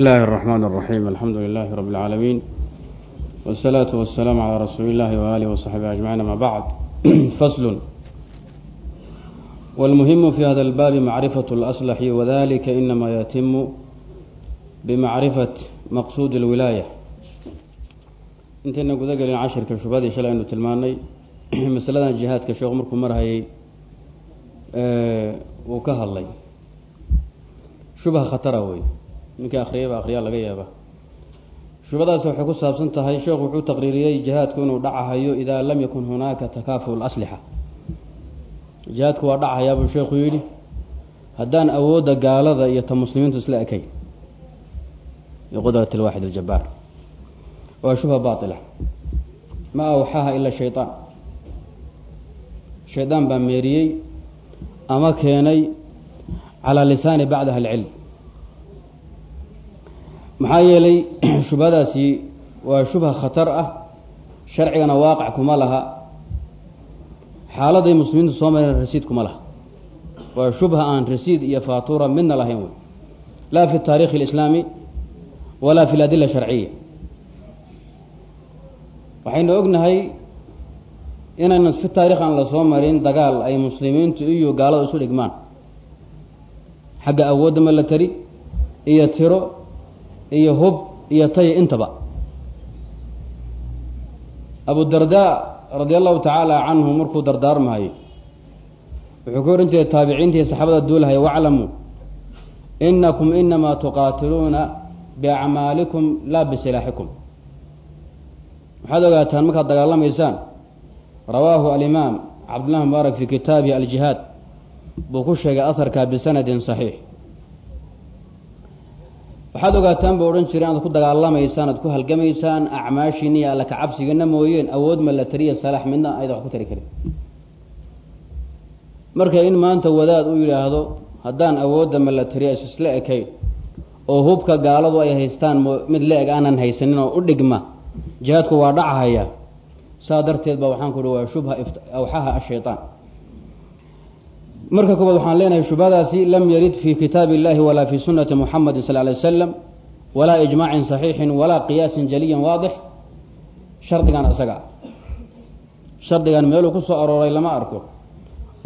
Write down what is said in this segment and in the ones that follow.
الله الرحمن الرحيم الحمد لله رب العالمين والصلاة والسلام على رسول الله وآله وصحبه أجمعين ما بعد فصل والمهم في هذا الباب معرفة الأصلح وذلك إنما يتم بمعرفة مقصود الولاية intayna guda gelin cashirka shubhadii shalay aynu tilmaanay masaladan jihaadka sheekhu markuu marhayay uu ka hadlay shubha khatara wey ninkii akhriyayba akhriyaa laga yaaba shubhadaasi waxay ku saabsan tahay sheekhu wuxuu taqriiriyey jihaadku inuu dhacahayo idaa lam yakun hunaaka takaafu laslixa jihaadku waa dhacahayaa buu sheekhu yidhi haddaan awoodda gaalada iyo ta muslimiintu isla ekayn biqudrat alwaaxid aljabaar waa shubha baila ma awxaaha ila shayطaan shaydaan baa meeriyey ama keenay calaa lisaani bacdaha alcilm maxaa yeelay shubhadaasi waa shubha khatar ah sharcigana waaqac kuma laha xaaladay muslimiintu soo mareen rasiid kuma laha. Waa shubha aan rasiid iyo faatuura midna lahayn wey. Laa fi taarikhi اlislaami walaa fi ladila sharciya waxaynu ognahay inayna fi taarikh aan la soo marin dagaal ay muslimiintu iyo gaalada isu dhigmaan. Xagga awoodda milatari iyo tiro iyo hub iyo tay intaba. Abu darda radia allahu tacaala canhu markuu dardaarmahayo wuxuu ka ohan jiray taabiciintii saxaabada duulahaya waclamuu inakum inamaa tuqaatiluuna biacmaalikum laa bisilaaxikum. Waxaad ogaataan markaad dagaalamaysaan rawaahu alimaam cabdullah mubaarak fi kitaabihi aljihaad buu ku sheegay aharka bisanadin saxiix waxaad ogaataan buu odhan jiray inaad ku dagaalamaysaan aad ku halgamaysaan acmaashiina iyo alla kacabsigana mooyeen awood malatariya salaax midna ayda wax ku tari karin. Marka in maanta wadaad u yidhaahdo haddaan awoodda malatariya is isla ekayn oo hubka gaaladu ay haystaan mid la-eg aanan haysanin oo u dhigma jihaadku waa dhacahaya saa darteed ba waxaan ku uhi waa shubha awxaha ashayطaan marka koobaad waxaan leenahay shubhadaasi lam yarid fi kitaabi اllahi walaa fi sunati muxamadi sal lay slam walaa ijmaacin صaxiixin walaa qiyaasin jaliyin waadix shardigan isaga. Shardigan meeluu ku soo arooray lama arko.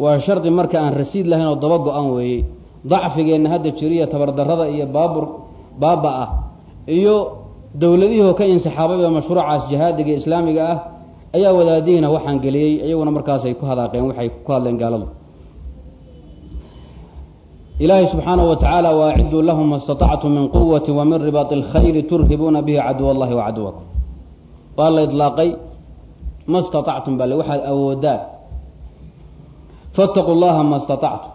Waa shardi marka aan rasiid lahayn oo daba go-an weeyey dacfigeenna hadda jiriya tabardarada iyo baabur baaba ah iyo dowladihii ka insixaabayba mashruucaas jihaadiga islaamiga ah ayaa wadaadihiina waxaan geliyey iyaguna markaasay ku hadaaqeen waxay ku hadleen gaaladu ilaahay subxaanahu wa tacaala waaciduu lahum ma statactum min quwati wa min ribaati اlkhayri turhibuuna bihi caduw allahi wa caduwakum waa la idlaaqay ma statactum bale waxaad awoodaan faاtaquu llaha ma statactum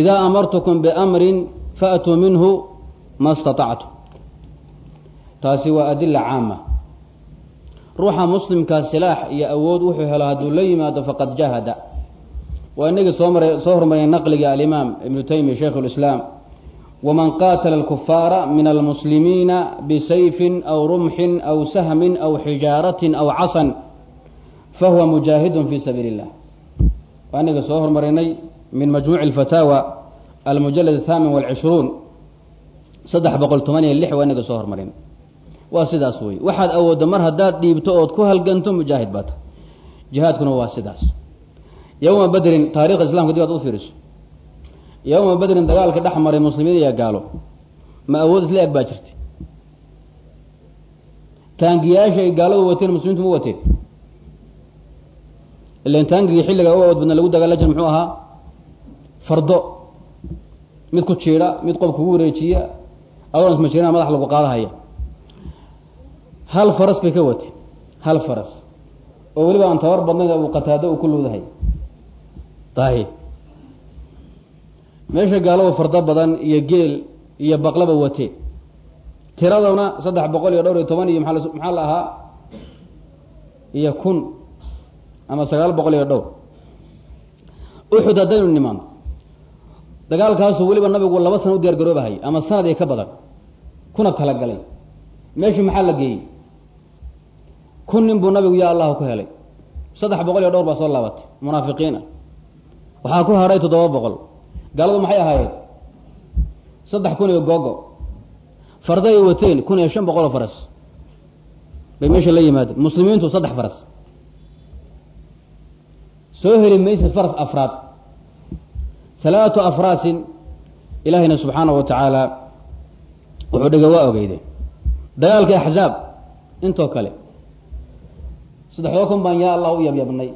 idaa amartukum biamrin faatuu minhu ma statactum taasi waa adila caama ruuxa muslimkaa silaax iyo awood wuxuu helo hadduu la yimaado faqad jahada waa inagii soo maray soo hormariyay naqliga alimaam ibnu taymiya shaykh اlislaam waman qaatala alkufaara min almuslimiina bisayfin aw rumxin aw sahmin aw xijaaratin aw casan fahuwa mujaahidun fi sabiili اllah waa inagii soo hormarinay min majmuuci اlfataawa almujalad athaamin walcishruun saddex boqol toban iyo lix waa inaga soo hormarin waa sidaas wey waxaad awoodda mar haddaad dhiibto ood ku halganto mujaahid baa tahay jihaadkuna waa sidaas yowma badrin taarikhda islamka dib aad u fiiriso. Yowma badrin dagaalka dhex maray muslimiin iyo gaalo. Ma awood isla eg baa jirtay. Taangiyaasha ay gaaladu wateen muslimiintu ma wateen. Ilan taangigii xilliga u awood badna lagu dagaala jir muxuu ahaa? Fardo. Mid ku jiidha mid qob kugu wareejiya adoon ismajirina madax lagu qaadahaya. Hal faras bay ka wateen. Hal faras. Oo weliba aan tabar badnayn uu qataado uu ku luudahay dahi meesha gaaladu fardo badan iyo geel iyo baqlaba wateen tiraduna saddex boqol iyo dhowr iyo toban iyo maa maxaa la ahaa iyo kun ama sagaal boqol iyo dhowr uxud haddaynu nimaano dagaalkaasu weliba nabigu laba sana u diyaar garoobahay ama sanad iyo ka badan. Kuna talagalay meeshii maxaa la geeyey? Kun nin buu nabigu ya allahu ku helay. Saddex boqol iyo dhowr baa soo laabatay munaafiqiin ah waxaa ku hadhay toddoba boqol. Gaaladu maxay ahaayeen? Saddex kun iyo googo. Farda ay wateen kun iyo shan boqol oo faras. Bay meesha la yimaadeen. Muslimiintu saddex faras. Soo heli maysid faras afraad. Halaatu afraasin ilaahayna subxaanahu wa tacaala wuxuu dhiga waa ogeyde dagaalka axzaab intoo kale. Saddexdoo kun baan yaa allah u yabyabnay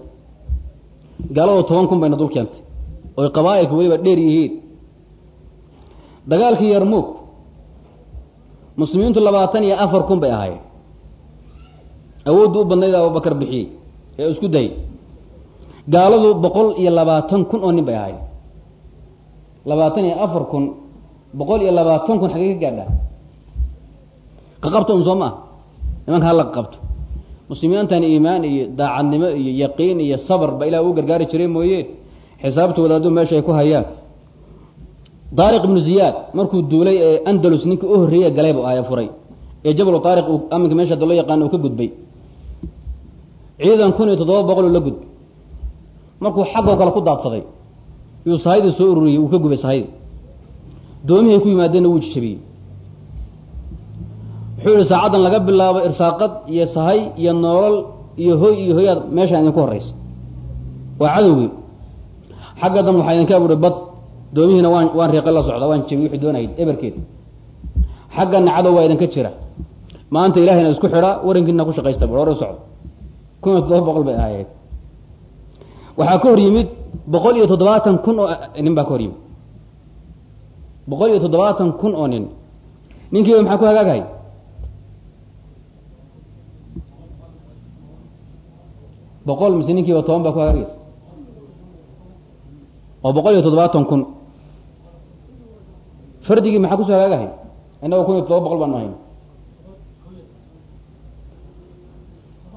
gaalado toban kun bayna dul keentay oy qabaa'ilka weliba dheer yihiin. Dagaalkii yarmuug muslimiintu labaatan iyo afar kun bay ahaayeen. Awooddu u badnayd abubakar bixiyey ee isku dayay gaaladu boqol iyo labaatan kun oo nin bay ahaayeen. Labaatan iyo afar kun boqol iyo labaatan kun xagee ka gaadhaa qaqabto un soo ma ah nimanka hala qaqabto muslimiintan iimaan iyo daacadnimo iyo yaqiin iyo sabr ba ilah uu gargaari jiray mooye. Xisaabtooda hadduu meesha ay ku hayaan. Daariq ibnu ziyaad markuu duulay ee andalus ninkii u horreeye galay bu ahaya furay. Ee jablu taariq uu aminka meesha hadda loo yaqaan uu ka gudbay. Ciidan kun iyo toddoba boqol uu la gudbay. Markuu xaggoo kale ku daadsaday yuu sahaydi soo ururiyey uu ka gubay sahaydi doomihay ku yimaadeenna wuu jijabiyey wuxuu yihi saacaddan laga bilaabo irsaaqad iyo sahay iyo noolal iyo hoy iyo hoyaad meeshaan idinku horraysa waa cadowgii xagga dan waxaa idinka abuuray bad. Doomihiina waan waan riiqe la socda waan jabi wixii doonayay eberkeed. Xaggana cadow waa idinka jira. Maanta ilahayna isku xidha warankiina ku shaqaysta bur hore u socdo. Kun iyo toddoba boqol bay ahaayeen. Waxaa ka hor yimid boqol iyo toddobaatan kun oo nin baa ka hor yimid. Boqol iyo toddobaatan kun oo nin. Ninkiiba maxaa ku hagaaghay boqol mise ninkiiba toban baa ku hagaagaysa oo boqol iyo toddobaatan kun. Fardigii maxaa ku soo hagaagahay innago kun iyo toddoba boqol baanu ahayn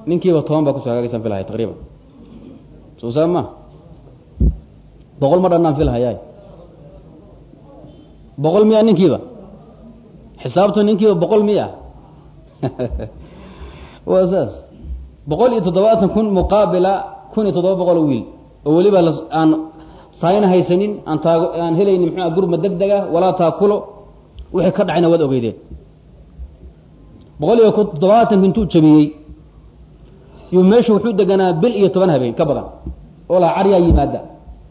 ninkiiba toban baa ku soo hagaagaysan filahaya taqriiban. Soo saa ma boqol ma dhannaan filhayaay boqol miya ninkiiba? Xisaabtu ninkiiba boqol miya waa saas boqol iyo toddobaatan kun muqaabila kun iyo toddoba boqol wiil oo weliba aan saayna haysanin aan taag aan gurma deg dega walaa taakulo wixii ka dhacayna waad ogeydeen. boqol iyo toddobaatanka intuu jabiyey yuu meesha wuxuu deganaa bil iyo toban habeen ka badan oo laa caryaa yimaada.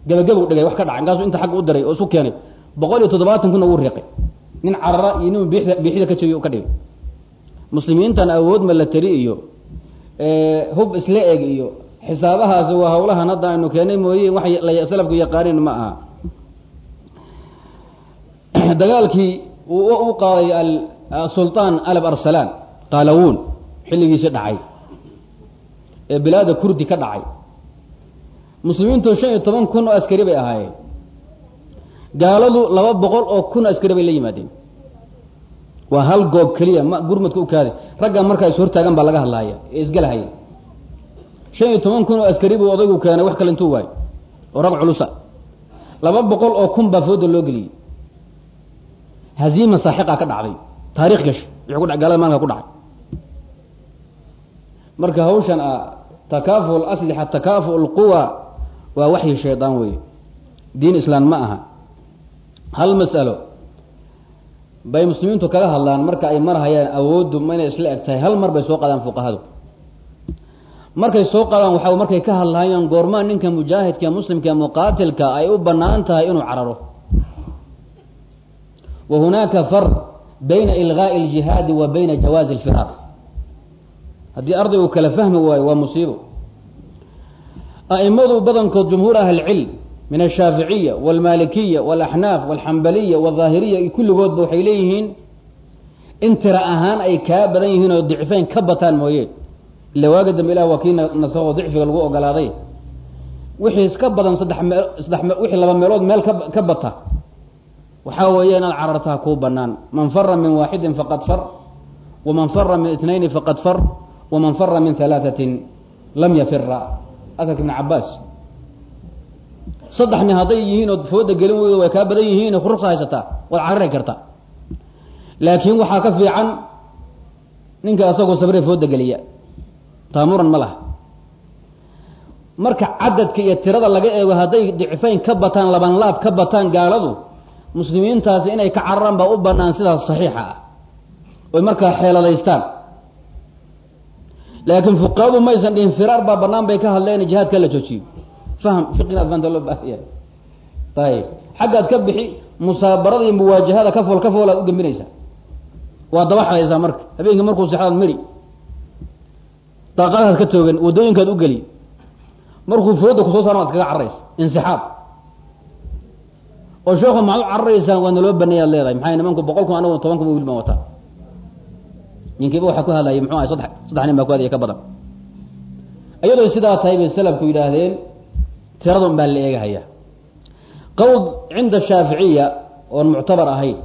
Gebagabu dhigay wax ka dhacay markaasuu inta xagga u diray oo isu keenay. boqol iyo toddobaatan kunna wuu riiqay nin carara iyo nin biixda ka jabiy ka dhigay. Muslimiintan awood malatari iyo hub isla eg iyo. Xisaabahaasi waa hawlahan hadda aynu keenay mooye wax salafku yaqaaniin ma aha. Dagaalkii uu u qaaday sulطaan alab arsalaan qaalawuun xilligiisi dhacay. Ee bilaada kurdi ka dhacay. Muslimiintu shan iyo toban kun oo askari bay ahaayeen. Gaaladu laba boqol oo kun askari bay la yimaadeen waa hal goob keliya ma gurmadka u kaaday ragga markaa is hortaagan baa laga hadlaaya ee isgalahaya shan iyo toban kun oo askari buu odaygu keenay wax kale intuu waayo oo rag culusa. Laba boqol oo kun baa fooda loo geliyey. Haziima saaxiqa ka dhacday taarikh gash wixii ku dha gaalada maalinka ku dhacay. Marka hawshan ah takaafu aslixa takaafu lquwa waa waxyi shaydaan weeye. Diin islaan ma aha. Hal mas'alo bay muslimiintu kaga hadlaan marka ay marhayaan awooddu inay isla eg tahay. Hal mar bay soo qaadaan fuqahadu. Markay soo qaadaan waxa markay ka hadlaayaan goormaa ninka mujaahidka muslimka muqaatilka ay u bannaan tahay inuu cararo. Wa hunaaka farq bayna ilgaa'i aljihaadi wa bayna jawaazi alfiraar haddii ardaygu kala fahmi waayo waa musiibo. A'imadu badankood jumhuur ahlicilm min ashaaficiya walmaalikiya walaxnaaf walxambaliya waldaahiriya iyo kulligoodba waxay leeyihiin in tira ahaan ay kaa badan yihiin oo dicfeyn ka bataan mooye. Ila waaga dambe ilah waa kii nasaqo dicfiga lagu ogolaaday. Wixii iska badan saddex meel saddex me wixii laba meelood meel ka ka bata. Waxaa weeye inaad carartaa kuu banaan man fara min waaxidin faqad far waman fara min itnayni faqad far waman fara min halaatatin lam yafira asalka ibn cabaas saddex nin hadday yihiin ood fooda gelin weydo way kaa badan yihiin ruqsa haysataa waad carari kartaa laakiin waxaa ka fiican ninka asagoo sabre fooda geliya. Taamuran ma laha. Marka cadadka iyo tirada laga eego hadday dicfayn ka bataan laban laab ka bataan gaaladu muslimiintaasi inay ka cararaan baa u banaan sidaas saxiixa ah. Oy markaa xeeladaystaan laakiin fuqahadu maysan dhihin firaar baa banaan bay ka hadleen jihaadka la joojiyo faham fiqinaad faanta loo baahaya ayib xaggaad ka bixi musaabarada iyo muwaajahada ka fool ka foolaad u gembinaysaa waa daba xadaysaa marka. Habeenkii markuu sexdaad midhi daaqadaad ka toogan waddooyinkaad u geli. Markuu fooda ku soo saarn waad kaga cararaysa. Insixaab. Oo sheekhu maxaad u cararaysaan waa naloo baneey ad leedahay. Maxay nimanku boqol kun anagu toban kun wiil wataa ninkiiba waxaa ku hadlayay muxuu ahay? Saddex saddex nin baa ku hadlaya ka badan. Iyadoo sidaa tahay bay salafku yidhaahdeen tiradun baa la eegahayaa qowl cinda shaaficiya oon muctabar ahayn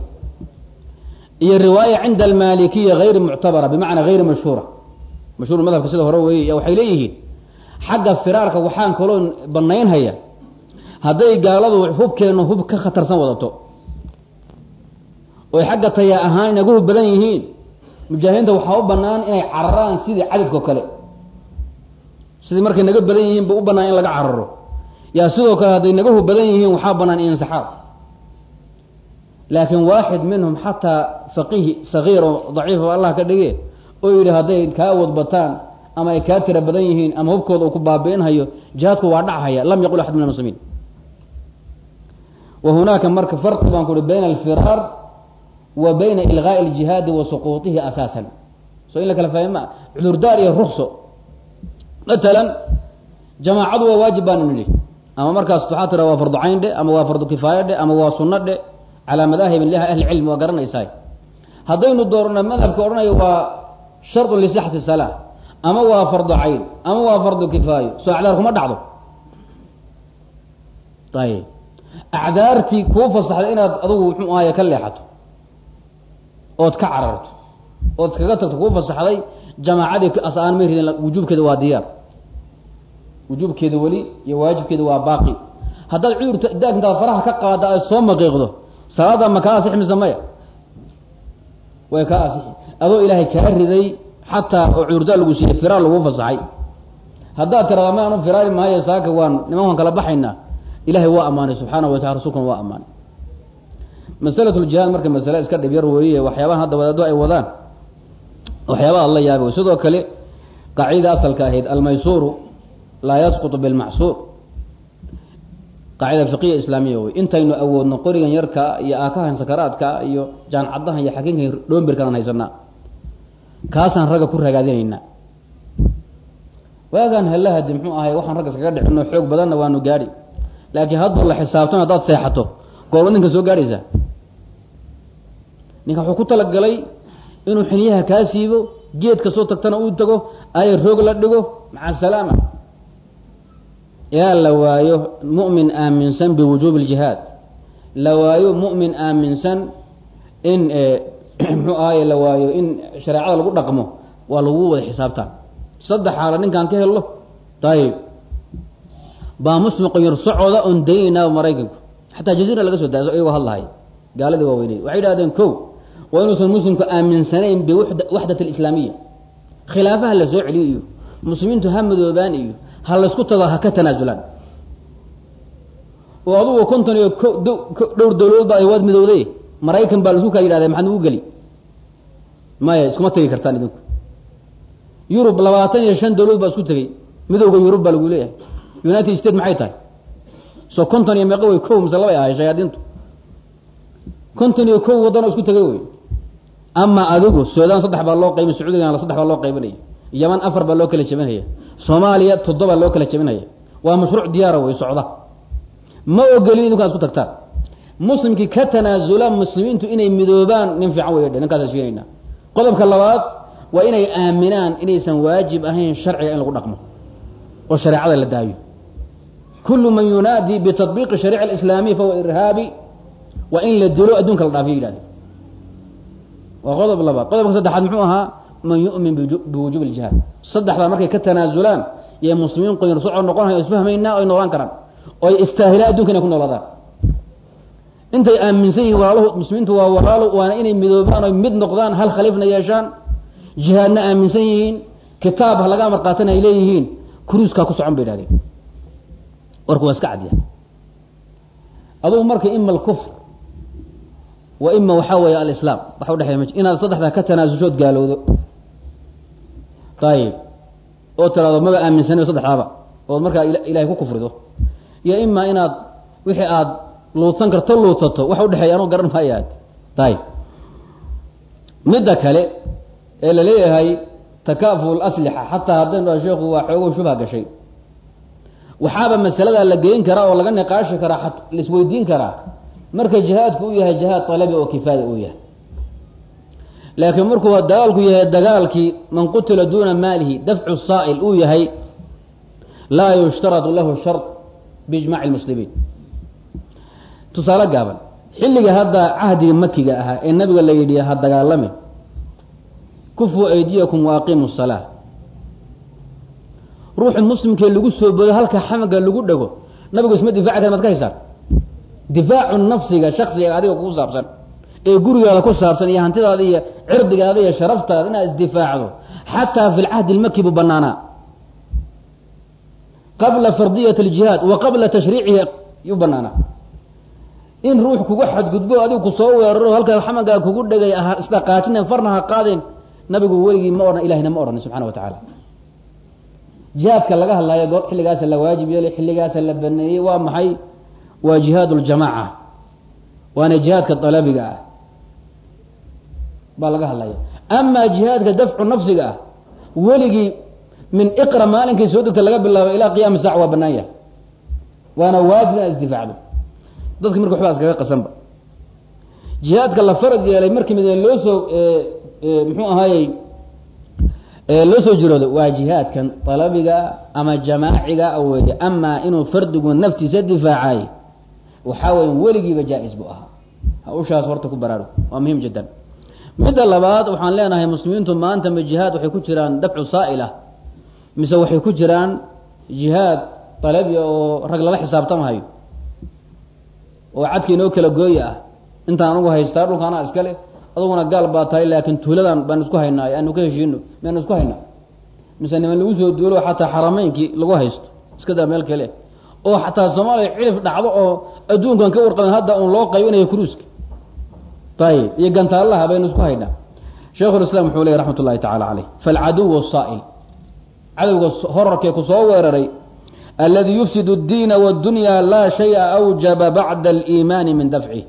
iyo riwaaya cinda almaalikiya hayri muctabara bimacnaa hayri mashhuura. Mashhuur madhabka sida hore weeye waxay leeyihiin xagga firaarka waxaan kaloo banaynhaya hadday gaaladu hubkeennu hub ka khatarsan wadato. Oy xagga taya ahaan inagu hub badan yihiin mujaahidiinta waxaa u banaan inay cararaan sidii cadadkao kale. Sidii markay naga badan yihiin ba u banaan in laga cararo yaa sidoo kale hadday naga hub badan yihiin waxaa banaan insixaab laakiin waaxid minhum xataa faqiih sagiir oo daciif oo allah ka dhige oo yidhi hadday kaa wadbataan ama ay kaa tira badan yihiin ama hubkooda uu ku baabi'inhayo jihaadku waa dhachaya lam yaqul axad min almuslimiin. Wa hunaaka marka farqi baan ku uhi bayna alfiraar wa bayna ilqaa'i aljihaadi wa suquutihi asaasan. So in la kala fahma cudurdaar iyo rukso matalan jamaacadu waa waajib baanu nidhi ama markaas waxaa tira waa fardu cayn dhe ama waa fardu kifaaya dhe ama waa sunno dhe calaa madaahib liha ahli cilmi waa garanaysaa haddaynu doorno madhabka odhanayo waa shardun lisixati salaa ama waa fardu cayn ama waa fardu kifaayo. Soo acdaar kuma dhacdo. Ayib acdaartii kuu fasaxday inaad adugu muxuu ahaye ka leexato ood ka cararto ood iskaga tagto kuu fasaxday jamaacadii as-aan may ridin wujuubkeeda waa diyaar wujuubkeeda weli iyo waajibkeeda waa baaqi. Haddaad cudur daak intaad faraha ka qaada ay soo maqiiqdo salaada ma kaa asixi mise maya? Way kaa asixi. Adoo ilaahay kaa riday xataa oo cudurdaar lagu siiyey firaar laguu fasaxay. Haddaad tirada ma anu firaari maayo saaka waan nimankan kala baxaynaa. Ilahay waa ammaanay subxaana wa tacala rasulkuna waa ammaanay. Masalat ljihaad marka masale iska dhib yar weeye waxyaabahan hadda wadaado ay wadaan waxyaabaha la yaabay. Sidoo kale qaacidada asalka ahayd almaysuuru laa yasqutu bilmacsuur. Qaacida fiqiya islaamiya wey intaynu awoodno qorigan yarka iyo aakahan sakaraadka iyo jaancadahan iyo xakiinkan dhoombirkaan haysanaa kaasaan ragga ku ragaadinaynaa waagaan hellahadi muxuu ahay waxaan ragga iskaga dhicino xoog badanna waanu gaadhi. Laakiin haddoo la xisaabtan haddaad seexato goorba ninka soo gaadhaysaa ninka wuxuu ku talagalay inuu xiniyaha kaa siibo geedka soo tagtana uu tago ay roog la dhigo maca asalaama ilaa la waayo mu'min aaminsan biwujuubi اljihaad la waayo mu'min aaminsan in muxuu ahaye la waayo in shareecada lagu dhaqmo waa lagu wada xisaabtaan saddex xaala ninkaan ka hello ayib baa muslim qoyar socoda on daynaa maraykanku xataa jaziira laga soo daaya iyagoo hadlahay gaaladii waaweyney waxay idhahdeen ko waa inuusan muslimku aaminsanayn biwaxdat alislaamiya khilaafaha la soo celiyo iyo muslimiintu ha madoobaan iyo ha laysku tago ha ka tanaasulaan oo adugu konton iyo ko dhowr dawladood baa waad midowday maraykan baa la isku kaa yidhahda maxaad ugu geli? Maya iskuma tegi kartaan idinku. Yurub labaatan iyo shan dawladood baa isku tegey. Midowga yurub baa lagu leeyahay. United state maxay tahay? Soo konton iyo meeqa wey kow mise labay ahay shayaadiintu. Konton iyo kow waddanoo isku tegay wey. Ama adigu suudaan saddex baa loo qaybin sacuudigana saddex baa loo qaybinaya yaman afar baa loo kala jebinaya soomaaliya toddoba loo kala jebinaya. Waa mashruuc diyaara wey socda. Ma ogolin idinkaa isku tagtaan muslimkii ka tanaasula muslimiintu inay midoobaan nin fiican dhe ninkaasa sheegaynaa qodobka labaad waa inay aaminaan inaysan waajib ahayn sharciga in lagu dhaqmo oo shareecada la daayo. Kullu man yunaadi bitatbiiqi shariica alislaamiya fahuwa irhaabi waa in la dilo adduunka la dhaafiyo yidhahde waa qodob labaad. Qodobka saddexaad muxuu ahaa man yu'min biwujuubi iljihaad saddexdaa markay ka tanaasulaan yay muslimiin qoyar socod noqonahay o isfahmaynaa oy noolaan karaan oo ay istaahilaan adunka inay ku noolaadaan. Intay aaminsan yihiin walaaluhu muslimiintu waa walaalo waana inay midoobaan oy mid noqdaan hal khaliifna yeeshaan. Jihaadna aaminsan yihiin kitaab ha laga amar qaatan ay leeyihiin kuruuskaa ku socon bay idhahdeen warku waa iska cadya adugu marka ima alkufr wa ima waxaa weeye alislaam waxa udhexeya ma inaad saddexdaa ka tanaasushood gaalowdo ayib oo tiraado maba aaminsanay saddexdaaba ood markaa ilahay ku kufrido iyo imaa inaad wixii aad luutan karto luutato waxa udhexeeya anuu garan maayaad ayib midda kale ee la leeyahay takaafu laslixa xataa haddaynu dhaha sheekhu waa xoogo shubha gashay waxaaba masaladaa la geyn karaa oo laga niqaashi karaa laisweydiin karaa marka jihaadku uu yahay jihaad talabi oo kifaaya uu yahay laakiin markuu dagaalku yahay dagaalkii man qutila duuna maalihi dafcu saa'il uu yahay laa yushtaradu lahu shar biijmaci lmuslimiin tusaale gaaban xilliga hadda cahdiga makiga ahaa ee nabiga la yidhi ha dagaalamin kufuu aydiyakum waaqimu salaa ruuxu muslimkee lagu soo bodo halka xamaga lagu dhego nabigu isma difaaci kara maad ka haysaan? Difaacu nafsiga shaksiga adiga ku saabsan ee gurigaada ku saabsan iyo hantidaada iyo cirdigaada iyo sharaftaada inaad isdifaacdo xataa fi lcahdi lmaki buu banaanaa qabla fardiyat aljihaad wa qabla tashriicihi yuu banaanaa in ruux kugu xadgudbo adigu ku soo weeraro halkaa xamagaa kugu dhegay isdhaqaajinen farna ha qaadeen nabigu weligii ma odhan ilahina ma odhanin subxana wa tacaala. Jihaadka laga hadlaayo goor xilligaasa la waajib yeelay xilligaasa la baneeyey waa maxay? Waa jihaad ljamaaca waana jihaadka dalabiga ah baa laga hadlaya. Amaa jihaadka dafcu nafsiga ah weligii min iqra maalinkii soo degta laga bilaabo ilaa qiyaami saac waa banaan yahay. Waana waajib inaad isdifaacdo. Dadki marka waxbaa iskaga qasanba. Jihaadka la farad yeelay markii mid loo soo muxuu ahaayey loo soo jiroodo waa jihaadkan dalabiga ama jamaaciga weeye. Amaa inuu fardigu naftiisa difaacay waxaa weeye weligiiba jaa-is buu ahaa. Hawshaas horta ku baraarug. Waa muhiim jiddan midda labaad waxaan leenahay muslimiintu maanta ma jihaad waxay ku jiraan dafcu saa'ila mise waxay ku jiraan jihaad dalabi oo rag lala xisaabtamahayo oo cadka inoo kala gooya ah. Intaan anugu haystaa dhulka anaa iska aduguna gaal baa tahay laakiin tuuladan baan isku haynaa aanu ka heshiino maynu isku haynaa mise niman lagu soo duulo xataa xarameynkii lagu haysto iska daa meel kale. Oo xataa soomaaliya cilif dhacdo oo adduunkan ka warqaban hadda uun loo qaybinayo cruiska ayib iyo gantaallaha baynu isku haynaa. Sheikhulislaam wuxuu ley raxmat ullahi tacala caleyh falcaduw saa'il. Cadowga horarkee ku soo weeraray aladi yufsid اdiina wاdunya laa shaya awjaba bacda aliimaani min dafcih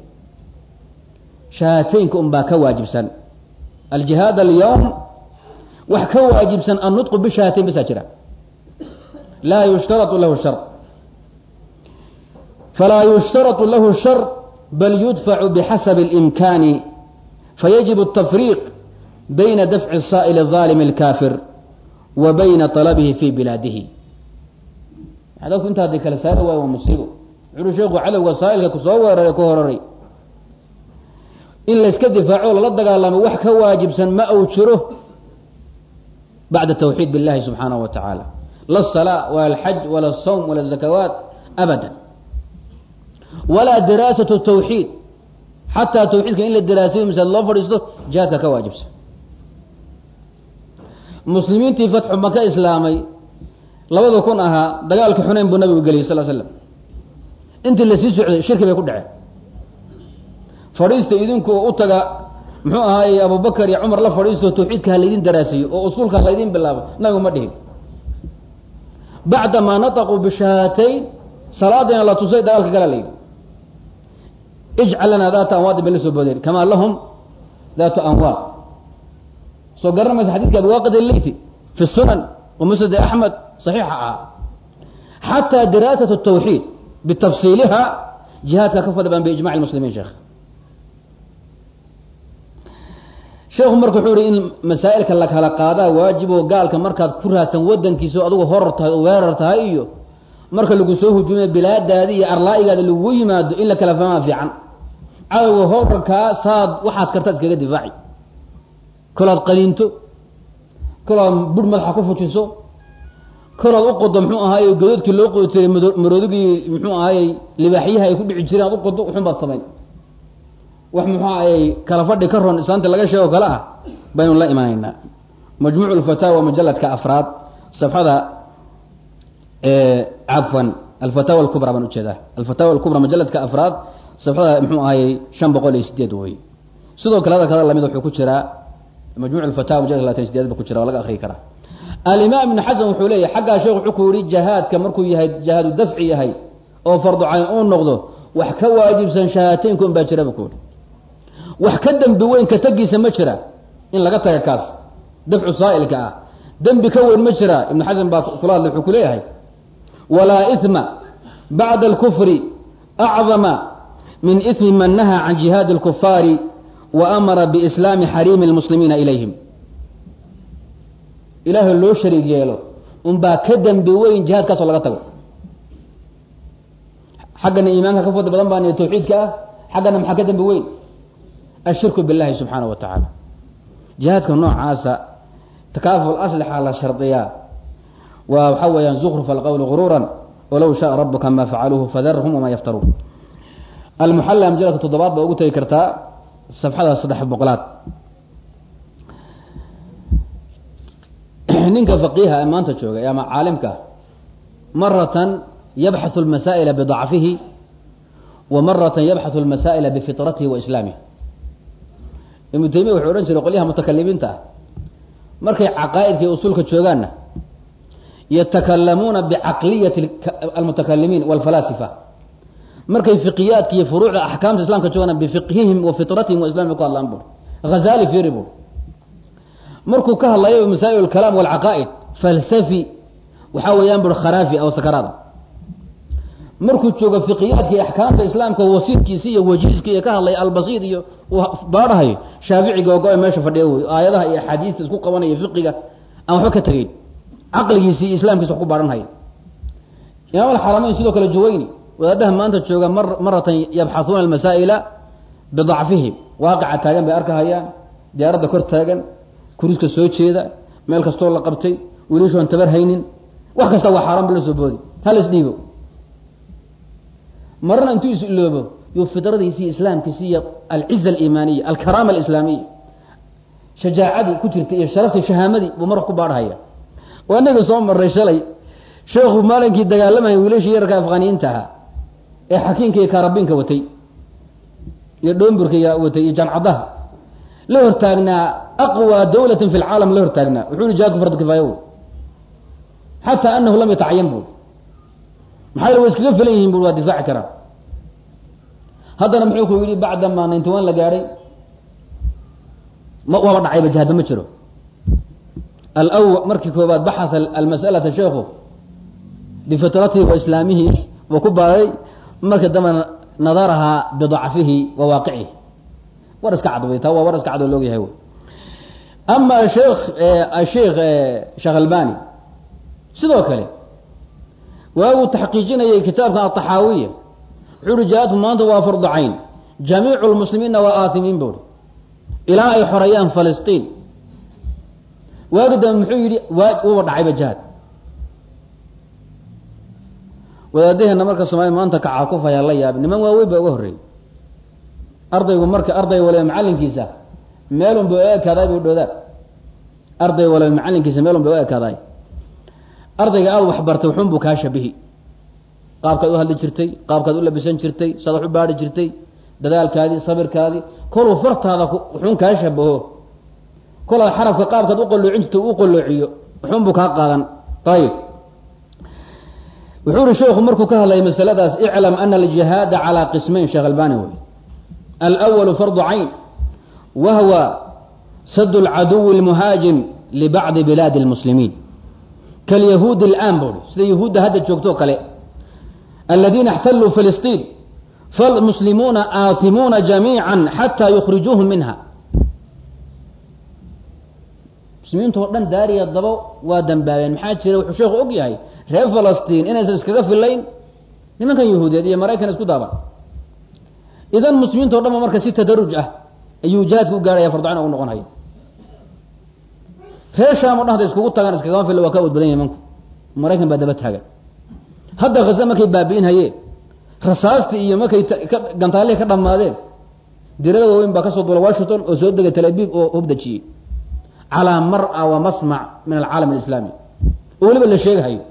shahaataynka un baa ka waajibsan. Aljihaad alyawm wax ka waajibsan annutqu bishahaatayn basaa jira. Laa yushtarau lahu shar. Falaa yushtarau lahu shar bal yudfacu bixasabi اlimkaani fayajib الtafriiq bayna dafci saa'il الظaalim اlkaafir wa bayna طalabihi fi bilaadihi dadku inta hadday kala saari waayo waa musiibo wuxuui sheeku cadowga saa'ilka kusoo weeraray ku horaray in layska difaaco lala dagaalamo wax ka waajibsan ma uu jiro bacda tawxiid billahi subxaanahu wa tacaala la salaa wala alxaj wala asawm wala azakawaat abadan walaa diraasatu tawxiid. Xataa tawxiidka in la diraasayo masaad loo fadhiisto jihaadka ka waajibsan. Muslimiintii fatxu maka islaamay labada kun ahaa dagaalka xunayn buu nabigu geliyay sal slam intii la sii socday shirki bay ku dhaceen. Fadhiista idinku u taga muxuu ahaaye abubakar iyo cumar la fadhiisto tawxiidka ha laydin daraasayo oo usuulka ha laydin bilaabo nabigu ma dhihin. Bacdamaa nataquu bishahaatayn salaadina la tusay dagaalka gala layidhi ijcal lanaa daata anwaadin bay la soo boodeen kamaa lahum daatu anwaad. Soo garan maysa xadidka abiwaaqid alleyti fi sunan wa musnad axmed saxiixa ahaa xataa diraasat tawxiid bitafsiiliha jihaadka ka fadli badan biijmac muslimiin sheekh. Sheekhu marka wuxuu ihi in masaa'ilka la kala qaadaa waajiboo gaalka markaad ku raadsan wadankiisa o adigu horar tahay oo weerar tahay iyo marka lagu soo hujuumayo bilaadaadi iyo arlaa'igaada lagu yimaado in la kala fahmaa fiican cadowga horarkaa saad waxaad kartaad iskaga difaaci. Kolaad qadiinto kolaad bur madaxa ku fujiso kolaad u qodo muxuu ahaaye gadoodkii loo qodi jiray maroodigii muxuu ahaayey libaaxyaha ay ku dhici jireen aad u qodo wuxun baad samayn wax muxuu ahayey kala fadhi ka ron islaanta laga sheego kale ah baynu la imanaynaa majmuuc alfataawa mujaladka afraad safxada cafwan alfataawa alkubra baan u jeedaa alfataawa alkubra mujaladka afraad safxada muxuu ahayey shan boqol iyo sideed wey sidoo kale hadalkada la mid wuxuu ku jiraa majmuc alfatawa mujad labaatan sideed ba ku jira waa laga akriyi karaa. Alimaam ibnu xasan wuxuu leeyahy xaggaa sheekh wuxuu ku yihi jahaadka markuu yahay jahaadu dafci yahay oo fardu cayn uu noqdo wax ka waajibsan shahaataynku un baa jira bu ku yihi wax ka dembi weyn ka tagiisa ma jira in laga taga kaas. Dafcu saa'ilka ah. Dembi ka weyn ma jira ibnu xasan baa kula hadlay wuxuu ku leeyahay walaa ihma bacda alkufri acdama min ihmi man nahaa can jihaadi alkufaari wa amara biislaami xariimi lmuslimiina ilayhim. Ilaahay loo shariig yeelo unbaa ka dembi weyn jihaadkaasoo laga tago. Xaggana iimaanka ka fadli badan baan tawxiidka ah xaggana maxaa ka dembi weyn? Ashirku billahi subxaana wa tacaala. Jihaadka noocaasa takaaful aslaxa la shardiyaa. Waa waxaa weeyaan zukruf alqowli guruuran walow shaaa rabuka ma facaluuhu fadarhum wamaa yaftaruun almuxalla majaladka toddobaad baa ugu tegi kartaa safxada saddex boqolaad. Ninka faqiiha ee maanta jooga ama caalimka maratan yabxathu lmasaa'ila bidacfihi wa maratan yabxathu lmasaa'ila bifitratihi wa islaamihi. Ibnu taymiya wuxuu odhan jiray qolyaha mutakalimiinta ah markay caqaa'idka usulka joogaanna yatakalamuuna bicaqliyati almutakalimiin walfalaasifa markay fiqiyaadka iyo furuucda axkaamta islamka joogaan bifiqhihim wa fitratihim wa islamihim ku hadlaan bur hazali fiiri markuu ka hadlayo masaa'il alkalaam walcaqaa'id falsafi waxaa weeyaan bur kharaafi aw sakaraada markuu joogo fiqiyaadka axkaamta islaamka wasiirkiisi iyo wajiiska iyo ka hadlaya albasiir iyo baadhahayo shaaficiga oo go- meesha fadhiya wey aayadaha iyo axaadiista isku qabanaya fiqiga aan waxba ka tegeyn caqligiisi iyo islaamkiisa wax ku baadhanhaya imaam alxaramayn sidoo kale juwayni wadaadaha maanta jooga mar maratan yabxahuuna almasaa'ila bidacfihim waaqica taagan bay arkahayaan diyaaradda kor taagan kuriska soo jeeda meel kastoo la qabtay wiilashoon tabar haynin. Wax kasta waa xaaraan ba la soo boodi. Hal isdhiibo marna intuu is iloobo yuu fidradiisi islaamkiisi iyo alciza aliimaaniya alkaraama alislaamiya shajaacadii ku jirtay iyo sharaftii shahaamadii buu mar ku baadhahaya waa inaga soo maray shalay. Sheekhu maalinkii dagaalamaya wiilashii yararka afqaaniyiinta ahaa ee xakiimka iyo kaarabinka watay iyo dhoomburka watay iyo jancadaha la hortaagnaa aqwa dawlatin fi lcaalam la hortaagnaa. Wuxuu yihi jihadku fardu kifaaya wey xataa anahu lam yatacayan bui maxaa yel way iskaga filan yihiin bui waa difaaci karaan haddana muxuu ku yidhi bacdama ninty one la gaadhay ma waaba dhacayba jihaadba ma jiro. Alw markii koobaad baxatha almas'alata sheekhu bifitratihi wa islaamihi wuu ku baaray markii dambena nadarahaa bidacfihi wa war iska cad wey taa waa war iska cad oo loog yahay wy ama sheekh sheekh albani sidoo kale waaguu taxqiijinayay kitaabkan ataxaawiya wuxuu maanta waa fardu cayn. Jamiicu lmuslimiinna waa aahimiin buuri ilaa ay xoreeyaan falistiin waagi dambe muxuu yidhi waa uba dhacayba jihaad wadaadaheena marka soomaalida maanta kacakufaya la yaab. Niman waaweyn baa uga horreeyey ardaygu marka arday waliba macallinkiisa meelun ba u ekaaday bu dhowdaa arday waliba macallinkiisa meelun ba u ekaaday ardayga aada wax bartay wuxuun buu kaa shabihi. Qaabkaad u hadli jirtay qaabkaad u labisan jirtay saad wax u baadhi jirtay dadaalkaadii sabirkaadii koluu fartaada wuxuun kaa shabaho. Kolaad xarafka qaabkaad u qalloocin jirta u qalloociyo wuxuun buu kaa qaadan. Ayib wuxuu ihi sheekhu markuu ka hadlay masaladaas iclam ana aljihaada calaa qismayn sheekh albani wey alwalu fardu cayn wa hwa sad lcaduwi lmuhaajim libacdi bilaadi lmuslimiin kalyahuudi alaan buu hi sida yahuudda hadda joogtoo kale aladiina اxtaluu filistiin falmuslimuuna aatimuuna jamiica xataa yukhrijuuhum minha. Muslimiinta oo dhan daariya dabo waa dambaabeen maxaa jira? Wuxuu sheekhu og yahay reer falastiin inaysan iskaga filayn nimankan yahuudeed iyo maraykan isku daaban. Idan muslimiinta o dhan ba marka si tadaruj ah ayuu jihaadka u gaarhaya farducayn ugu noqon haya reer shaam o dhan hadday iskugu tagaan iskagama filla waa ka awood badan yahy manku maraykan baa daba taagan. Hadda khase markay baabi'in hayeen rasaastii iyo markay gantaalihii ka dhammaadeen dirada waaweyn baa ka soo duula washington oo soo degay tel abiib oo hobdajiyey calaa mar-a wa masmac min alcaalam alislaami. Oo weliba la sheegahayo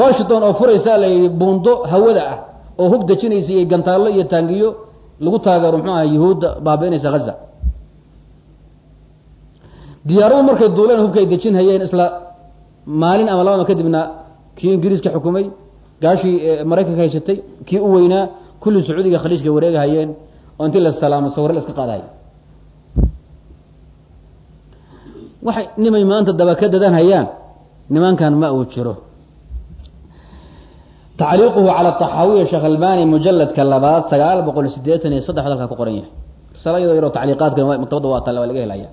washington oo furaysaa la yidhi buundo hawada ah oo hub dejinaysa iyo gantaallo iyo taangiyo lagu taageero muxuu aha yuhuudda baabi'inaysa haza diyaaradu markay duuleen hubka ay dejin hayeen isla maalin ama labama kadibna kii ingiriiska xukumay gaashii maraykanka haysatay kii u weynaa kulli sacuudiga khaliijka wareegahayeen oo intii la salaamo sawirre la iska qaadahay waxay nimay maanta daba ka dadan hayaan nimankan ma uu jiro tacliiquhu cala taxaawiya sheekh albani mujaladka labaad sagaal boqol sideetan iyo saddex halkaa ku qoran yahay. Risala yadoo yaroo tacliiqaadkan maktabadda waa tale waa laga helaya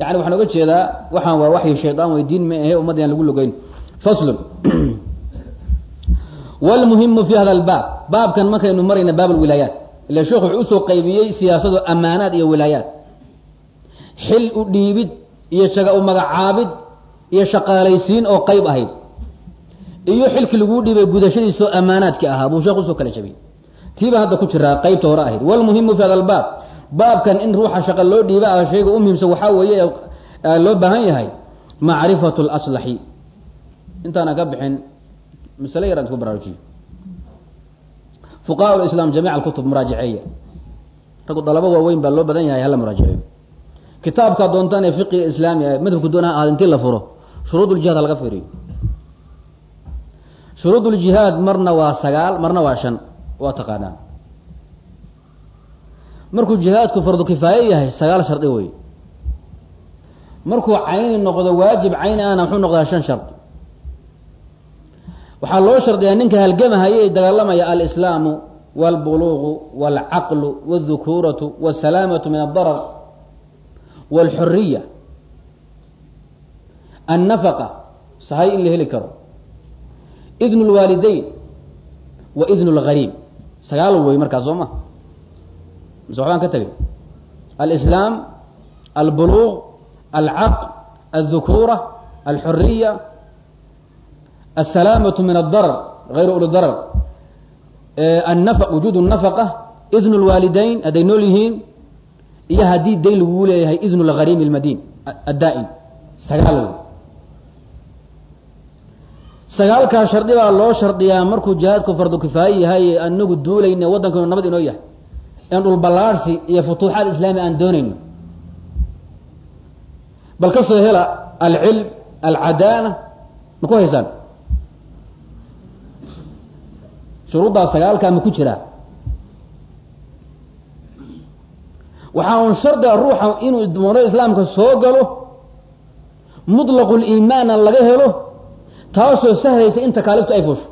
yani waxaan oga jeedaa waxaan waa waxyi shaydaan weydiin ma ahe ummadda aan lagu logeyn faslun. Wlmuhimu fi hada albaab. Baabkan markaynu marayna baab alwilaayaat ila sheekhu wuxuu u soo qaybiyey siyaasado ammaanaad iyo wilaayaat xil u dhiibid iyo shaga u magacaabid iyo shaqaalaysiin oo qayb ahayd iyo xilkii laguu dhiibay gudashadiisoo ammaanaadki ahaa buu sheekh u soo kala jabiyey. Tii baan hadda ku jiraa qaybta hore ahayd. Wlmuhimu fi hada baabkan in ruuxa shaqa loo dhiiba ah shayga u muhiimsan waxaa weeye loo baahan yahay macrifatu laslaxi intaana ka bixin masale yaraan isku baraarujiyo. Fuqahaa islam jamiic alkutub muraajaceeya raggu dalabo waaweyn baa loo badan yahay hala muraajaceeyo kitaabkaa doontaan ee fiqiga islaami madhabka doona ahaad intii la furo shuruud uljihaad ha laga fiiriyo shuruud uljihaad marna waa sagaal marna waa shan waa taqaanaan markuu jihaadku fardu kifaaye yahay sagaal shardi wey markuu cayni noqdo waajib cayni ahna muxuu noqdaa shan shardi waxaa loo shardiyaa ninka halgamahaya ee dagaalamaya alislaamu walbuluuqu walcaqlu wاldukuuratu wاsalaamatu min aldarar wاlxuriya annafaqa sahay in la heli karo idn اlwaalidayn wa idn اlgariib sagaal wey markaas soo ma mise waxbaan ka tegay alislaam albuluuq alcaql aldukuura alxuriya السلاamة min الdarr غayr uli darr wujuud النafqة idn الwaalidayn hadday nool yihiin iyo haddii dayn laguu leeyahay idn اlgariim اmadin addaa'im sagaal wey sagaalkaa shardi baa loo shardiyaa markuu jihaadku fardu kifaaye yahay anagu duulayna waddankanu nabad inoo yahay. In dhulballaarsi iyo futuuxaad islaami aan doonayno. Bal ka soo hela alcilm alcadaala ma ku haysaan? Shuruuddaa sagaalkaa ma ku jiraa? Waxaa un shardiga ruuxa inuu doono islaamka soo galo muطlaqu liimaanna laga helo taasoo sahlaysa in takaaliftu ay fuusho.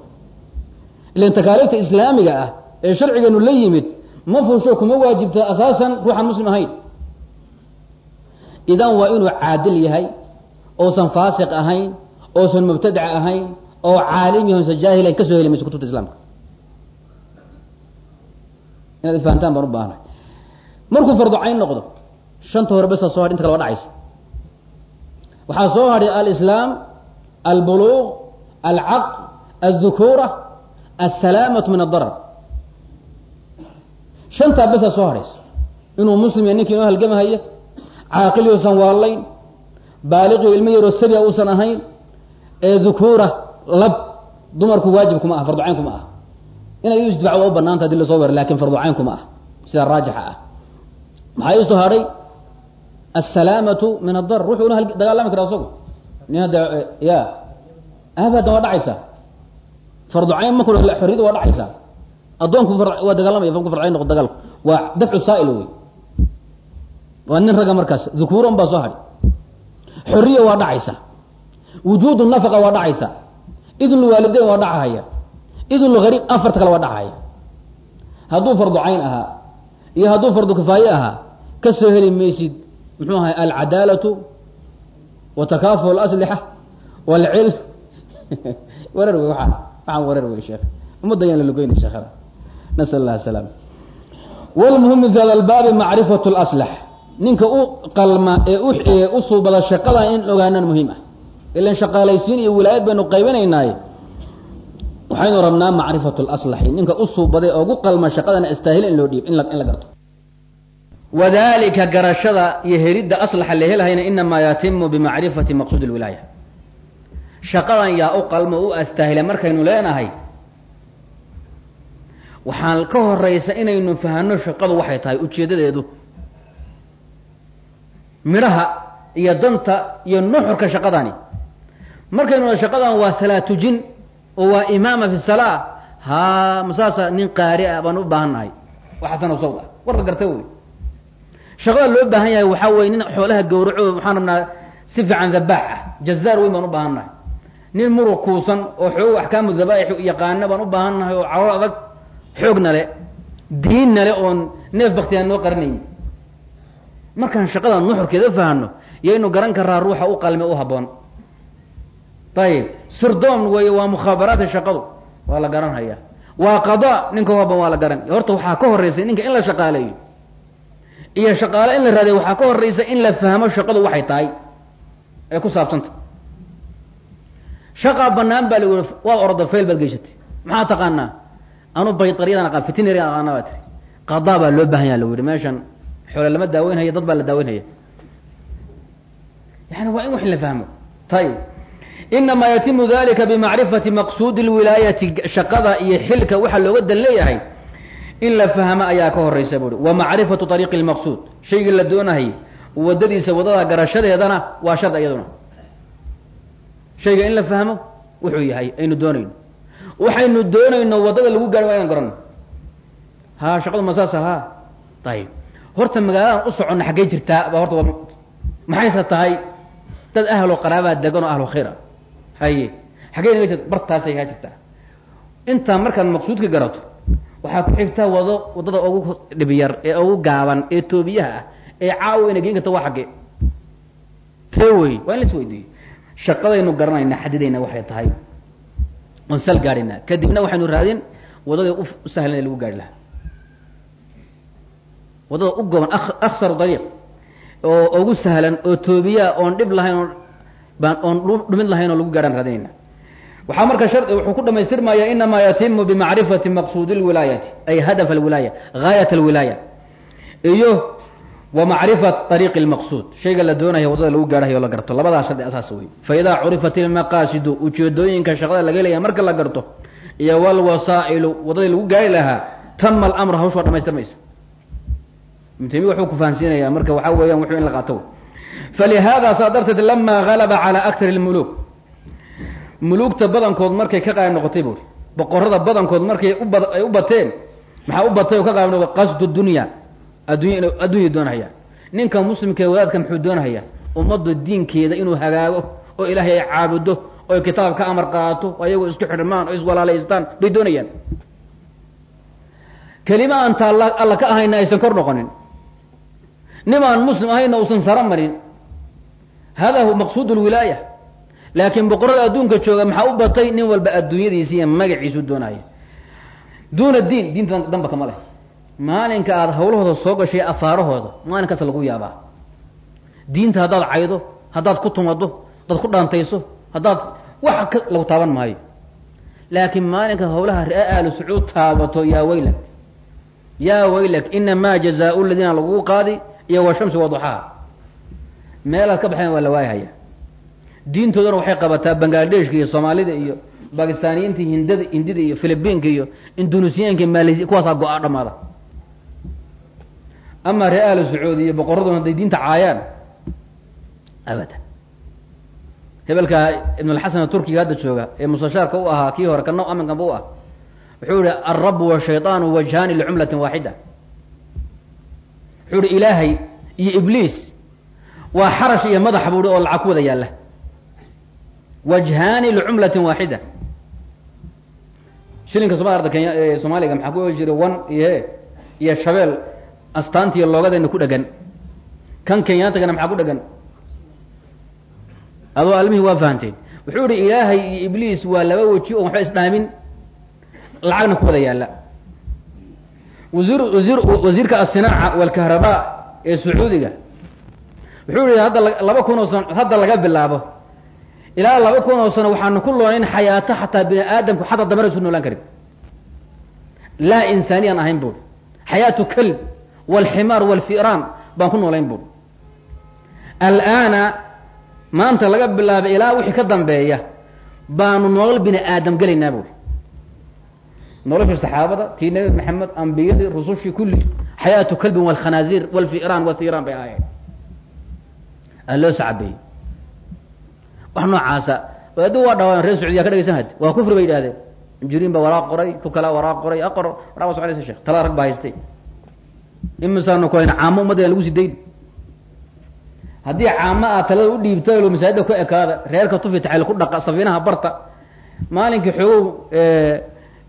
Ilan takaalifta islaamiga ah ee sharcigeenu la yimid ma fuusho kuma waajibta asaasan ruuxaan muslim ahayn. Idan waa inuu caadil yahay ousan faasiq ahayn ousan mubtadac ahayn oo caalim yahay osan jaahilayn ka soo heli mayso kutubta islaamka. Inaad ifahantaan baan u baahnay markuu fardu cayn noqdo shanta hore besa soo hadh inta kale waa dhacaysa. Waxaa soo hadhay alislaam albuluuq alcaql aldukuura alsalaamatu min addarar shantaa besaa soo hadhaysa inuu muslim ya ninkii inoo halgamahaya caaqili uusan waallayn baaliqio ilmo yaroo sabiya uusan ahayn ee dukuura lab dumarku waajib kuma ah fardu cayn kuma ah inay u isdifaac waa u banaanta haddii la soo weer laakiin fardu cayn kuma ah sida raajixa ah maxaa iisoo hadhay asalaamatu min adar ruuxu una dagaalami kara isagu nin hadda ya. Abadan waa dhacaysaa fardu cayn marku xorriyada waa dhacaysaa addoonku waa dagaalamaya marku fardu cayn noqdo dagaalku waa dafcu saa'il wey waa nin ragga markaas dhukuura un baa soo hadhay xorriya waa dhacaysa wujuudu nafaqa waa dhacaysa idnulwaalidayn waa dhacahaya idnulgariib afarta kale waa dhacahaya hadduu fardu ahaa iyo hadduu fardu kifaaye ahaa ka soo heli maysid muxuu ahay alcadaalatu takaafu alaslixa waalcilm warar wey waaa waxaan warar wey sheekh. Ummadda ayaan la lugeyna sheekhada. Nasal allah salaam wlmuhimu fi hada albaabi macrifatu laslax ninka u qalma ee u ee u suubada shaqada in ogaanaan muhiim ah. Ilan shaqaalaysiin iyo wilaayad baynu qaybinaynaaye waxaynu rabnaa macrifatu laslaxi ninka u suubaday oo gu qalma shaqadana istaahila in loo dhiib in la garto wadalika garashada iyo helidda aslaxa la helhayna inamaa yatimu bimacrifati maqsuud lwilaaya shaqadan yaa u qalmo u astaahila markaynu leenahay waxaan ka horaysa inaynu fahanno shaqadu waxay tahay ujeeddadeedu. Midhaha iyo danta iyo nuxurka shaqadani. Markaynu shaqadan waa salaatujin oo waa imaama fi salaa haa masaasa nin qaari ah baan u baahan nahay waxasana sawd ah war garta wey shaqada loo baahan yahay waxaa weye nin xoolaha gawraco waxaan rabnaa si fiican dabaax ah. Jazaar weyn baan u baahan nahay. Nin muruq kuusan oo xoog axkaamu dabaaix yaqaana baan u baahan nahay oo calool adag xoogna le diinna le oon neef baktiyaan noo qarinayni markaan shaqada nuxurkeeda ufahano yaynu garan karaa ruuxa u qalme u haboon ayib surdoon weeye waa mukhaabaraadka shaqadu. Waa la garan hayaa waa qada ninka u haboon waa la garan horta waxaa ka horeysa ninka in la shaqaaleeyo iyo shaqaale in la raadiyo waxaa ka horeysa in la fahmo shaqadu waxay tahay ee ku saabsanta. Shaqaa banaan baa lagu waad orda fail baad geysatay. Maxaa taqaanaa? Anu baytaryadan aqaan fitinary aqaana baa tiri. Qadaa baa loo baahan yaha lagu yihi meeshan xoole lama daaweynhaya dad baa la daaweynhaya yani waa in wax la fahmo. Tayib inamaa yatimu dalika bimacrifati maqsuudi lwilaayati shaqada iyo xilka waxaa looga dan leeyahay in la fahmo ayaa ka horeysa buui wa macrifatu ariiqi lmaqsuud shaygii la doonahay wadadiisa waddada garashadeedana waa shard iyaduna. Shayga in la fahmo wuxuu yahay aynu doonayno. Waxaynu doonayno waddada lagu gaari waa inaan garanno ha shaqadu ma saasa ha ayib horta magaaladan u soconna xaggey jirtaa ba horta maxayse tahay? Dad ahlo qaraabaa degan oo ahlu khayr a haye xaggey bartaasay kaa jirtaa. Intaa markaad maqsuudka garato waxaa ku xigtaa wado waddada ugu dhibiyar ee ugu gaaban ee toobiyaha ah ee caawa ina geen karta waa xaggee tee wey waa in la is weydiiyo shaqadaynu garanayna xadidayna waxay tahay. Oon sal gaadhaynaa kadibna waxaynu raadin wadadii u sahlan ee lagu gaari lahaa. Waddada u goban aksaru dariiq oo ugu sahlan oo toobiyaa oon dhib lahayn oo baan oon dhumid lahayn oo lagu gaadhaan raadinayna waxaa marka wuxuu ku dhamaystirmaya inamaa yatimu bimacrifati maqsuudi lwilaayati ay hadaf alwilaaya gaayat alwilaaya iyo wa macrifat ariiqi lmaqsuud shayga la doonaya waddada lagu gaadhayo la garto. Labadaa shardi asaas wey fa idaa curifat ilmaqaasidu ujeedooyinka shaqada laga leeya marka la garto iyo walwasaa'ilu waddadii lagu gaari lahaa tama alamr hawsh ibnu taymiya wuxuu ku fahansiinayaa marka waxaa weeyaan wuxuu in la qaato. Falihaada saa darteed lama galaba calaa aktar lmuluuk muluugta badankood markay ka qaali noqotay buuri boqorada badankood markay ay u bateen maxaa u batay oo ka qaali noqotay? Qasdu dunya. Addunya inu addunya doonahaya. Ninka muslimkee wadaadka muxuu doonahaya? Ummaddu diinkeeda inuu hagaago oo ilaahay ay caabudo oo kitaab ka amar qaato oo ayagoo isku xidhmaan oo iswalaalaystaan bay doonayaan. Kelima aan taalla alla ka ahayna aysan kor noqonin. Nim aan muslim ahayna uusan saro marin. Hada huwa maqsuud lwilaaya laakiin boqorada adduunka jooga maxaa u batay nin walba adduunyadiisi iyo magaciisu doonaya duuna diin diinta damba kama leh. Maalinka aada hawlahooda soo gashay afaarahooda maalinkaas lagu yaabaa. Diinta haddaad caydo haddaad ku tumado haddaad ku dhaantayso haddaad wax lagu taaban maayo. Laakiin maalinka hawlaha ree ahlu sacuud taabato yaa waylak yaa waylak inamaa jazaau ladiina lagu qaadi iyo washamsi waduxaha meelaad ka baxeen waa la waayahaya diintoodana waxay qabataa bangladeshka iyo soomaalida iyo bakistaaniyiinta hindada hindida iyo philibiinka iyo indonesiyaanka malaysia kuwaasaa go-a dhamaada ama ree ahlu sacuudi iyo boqoraduna hadday diinta caayaan abadan. Hebelka ibnalxasan turkiga hadda jooga ee mustashaarka u ahaa kii hore kana aminkanba u ah wuxuu yihi alrabu washayطaanu wajhaani licumlatin waaxida wuxuu ihi ilaahay iyo ibliis waa xarash iyo madax buuhi oo lacag ku wada yaalla wajhaani licumlatin waaxida shilinka somal arda kenya soomaaliga maxaa ku jiray? Wan iyo iyo shabeel astaantiiyo loogadeena ku dhegan. Kan kenyaantagana maxaa ku dhegan? Adoo almihii waa fahanteen wuxuu ihi ilaahay iyo ibliis waa laba weji oo waxba isdhaamin lacagna ku wada yaalla. Wasiir wasiir wasiirka asinaaca walkahrabaa ee sacuudiga. Wuxuu yihi hadda laba kun oo sano hadda laga bilaabo ilaa laba kun oo sano waxaanu ku loonayn xayaato xataa bini aadamku xataa damana isku noolaan karin. Laa insaaniyaan ahayn buuri xayaatu kalb walximaar walfi'raan baan ku noolayn buuri alaana maanta laga bilaabay ilaa wixii ka dambeeya baanu nolol bini aadam gelaynaa buuri noloshii saxaabada tii nabi maxamed ambiyadii rusushii kulli xayaatu kalbin walkhanaazir walfi'raan wathiiraan bay ahaayeen. Aa sacabeeyey wax noocaasa. Adu waa dhawaan reer sacuudiya ka dhegeysan had waa kufri bay yidhahdeen injiriin baa waraaq qoray ku kala waraaq qoray aqor waraa soconaysa sheekh. Talaa rag baa haystay. Imisaanu ku caamo ummadda lagu sii dayn haddii caamo aad talada u dhiibta lo masaajida ku ekaada reerka tufi taxayl ku dhaqa safiinaha barta maalinkii xoogow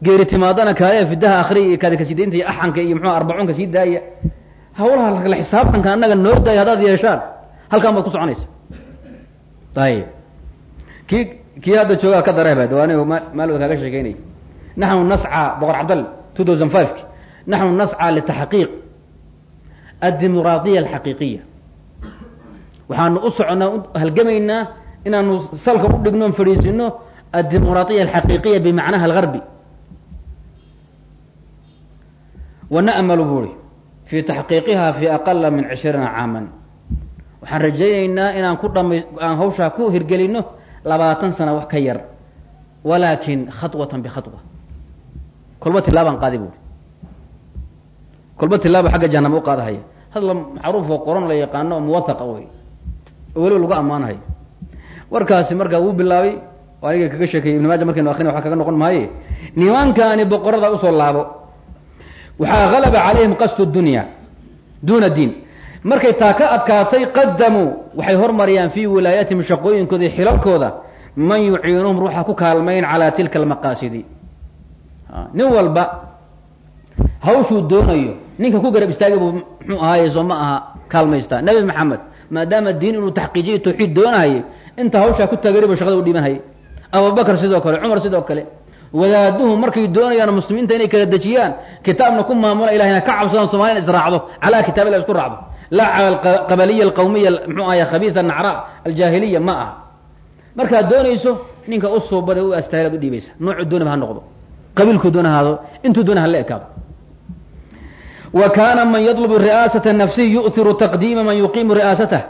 geeri timaadana kaaya fidaha akriya iyo kaadikasidaynta iyo axanka iyo muxua arbacuunka sii daaya. Hawlaha la xisaabtanka annaga noo daaya haddaad yeeshaan halkaan baad ku soconaysa. Ayib kii kii hadda joogaa ka dareeba dawaani maalwad kaaga sheekeynay naxnu nascى boqor cabdal two thousand five ki naxnu nascى litaxqiiq addimuqraadiya alxaqiiqiya waxaanu u soconaa halgamaynaa inaanu salka u dhigno fadhiisino addimuqraadiya alxaqiiqiya bimacnaha algarbi wana'malu buuri fi taxqiiqiha fi aqala min cishriina caaman. Waxaan rajaynaynaa inaan ku dhama aan hawshaa ku hirgelino labaatan sana wax ka yar walaakin khaطwatan bikhaطwa kolba tilaabaan qaadi buuri kolba tilaaba xagga jahanama u qaadahaya hadla macruuf oo qoran la yaqaano oo muwahaqa wey oo lagu ammaanahayo warkaasi markaa wuu bilaabay aniga kaga sheekeeyey ibn maaja markaynu akrina wax kaga noqon maaye nimankaani boqorada u soo laabo. Waxaa galaba calayhim qasdu dunya duna diin markay taa ka adkaatay qadamuu waxay hormariyaan fii wilaayatihim shaqooyinkooda iyo xilalkooda man yuciinuhum ruuxa ku kaalmayn calaa tilka almaqaasidi. Nin walba hawshuu doonayo ninka ku garab istaagay buu muxuu ahaaye soo ma aha kaalmaystaa. Nebi maxamed maadaama diin inuu taxqiijiyo tawxiid doonahayay inta hawshaa ku taagaribu shaqada u dhibanhayay abubakar sidoo kale cumar sidoo kale wadaaduhu markay doonayaan muslimiinta inay kala dejiyaan kitaabna ku maamula ilahayna ka cabsadaan somalina israacdo calaa kitaab ilah isku raacdo laa cala alqabaliya alqawmiya mxuu ahay khabiisa nacra aljaahiliya ma aha. Markaad doonayso ninka u suubada u astaahilaad u dhiibaysa. Noocu doonaba ha noqdo. Qabiilkuu doona haado intuu doona hala ekaado. Wa kaana man yadlubu ri'aasata nafsihi yu'hiru taqdiima man yuqiimu ri'aasatah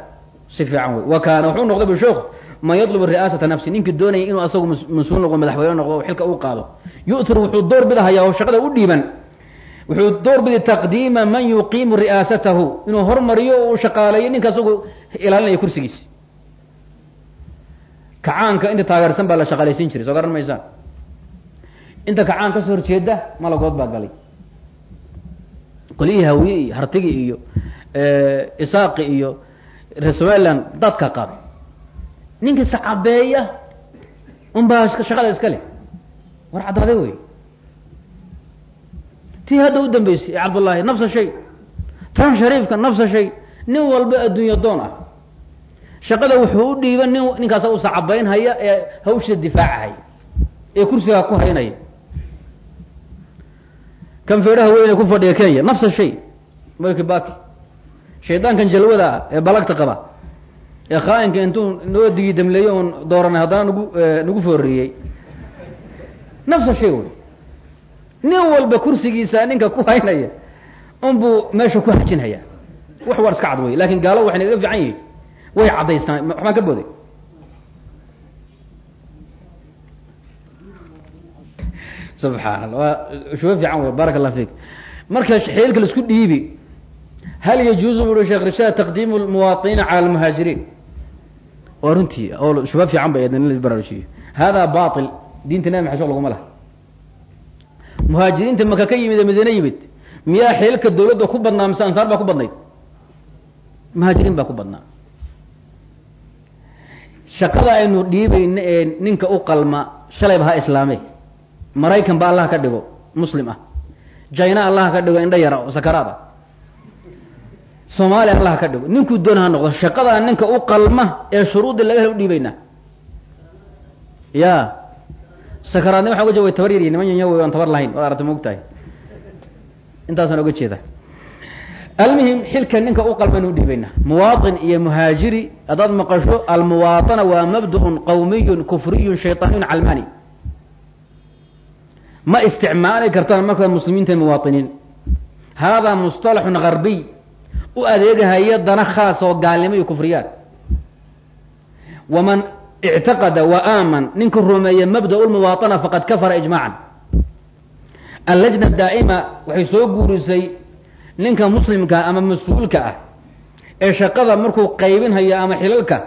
si fiican wey wa kaana wuxuu noqday bu sheekhu man yadlubu ri'aasata nafsi ninkii doonaya inuu asagu mas'uul noqdo madaxweyne noqdo xilka uu qaado. Yu'thir wuxuu door bidahayaa oo shaqada u dhiiban wuxuu door bidi taqdiima man yuqiimu ri'aasatahu. Inuu hormariyo uu shaqaaleeyo ninka asagu ilaalinaya kursigiisi kacaanka inta taageersan baa la shaqaalaysiin jiray soo garan maysaan inta kacaan ka soo horjeeda malagood baa galay. Qolyihii hawiye iyo hartigi iyo isaaqi iyo somaliland dadka qaaday ninka sacabeeya unbaa shaqada iska leh. War caddaade wey tii hadda u dambeysay ee cabdullaahi nafsa shay. Tan shariifka nafsa shay. Nin walba adduunya doon ah. Shaqada wuxuu u dhiiban nin ninkaasa u sacabaynhaya ee hawsha difaacahaya ee kursigaa ku haynaya. Kan weyne ku fadhiya kenya nafsa shay. Moyki baki shaydaankan jalwada ah ee balagta qaba ee khaayinka intuu noo digi damleeyo oon dooranay haddana nagu nagu fooriyey nafsa shay wey nin walba kursigiisa ninka ku haynaya unbuu meesha ku hajinhayaa. Wax war iska cad wey laakiin gaalo waxay nagaga fiican yihiin. Way caddaystaan waxbaan ka booday. Subxaan allah waa fiican wey barak allah fiik. Marka xeelka la isku dhiibi hal yajuuzu bui sheekh rishaad taqdiimu lmuwaطiniina cala almuhaajiriin. Waa runtii oo shuba fiican bay in la baraarujiyo. Hada bail diinta muhaajiriinta maka ka yimid ee madiine yimid miyaa xeelka dawladda ku badnaa mise ansaar baa ku badnayd? Muhaajiriin baa ku badnaa. Shaqada aynu dhiibayno ee ninka u qalma shalayba ha islaame. Maraykan ba allah ka dhigo muslim ah. Jina allah ka dhigo indha yara oo soomaaliya allah ka dhigo. Ninkuu doon ha noqdo shaqadaa ninka u qalma ee shuruudda laga hel u dhiibaynaa. Ya sakaraadni waxa oga jeeda way tabar yaryihin niman yanya wey aan tabar lahayn waad aragta maog tahay intaasaan oga jeeda almuhim xilka ninka u qalma inu dhiibaynaa muwaaطin iyo muhaajiri haddaad maqasho almuwaaطana waa mabdaun qawmiyun kufriyun shayطaaniyun calmani ma isticmaali kartaan markaad muslimiinta muwaaطiniin haadaa musطalaxun garbiy u adeegahaya dana khaas oo gaalnimo iyo kufriyaad waman ictaqada wa aaman ninka rumeeya mabda lmuwaaطana faqad kafara ijmaacan allajna daa'ima waxay soo guurisay ninka muslimka ama mas'uulka ah ee shaqada markuu qaybinhayo ama xilalka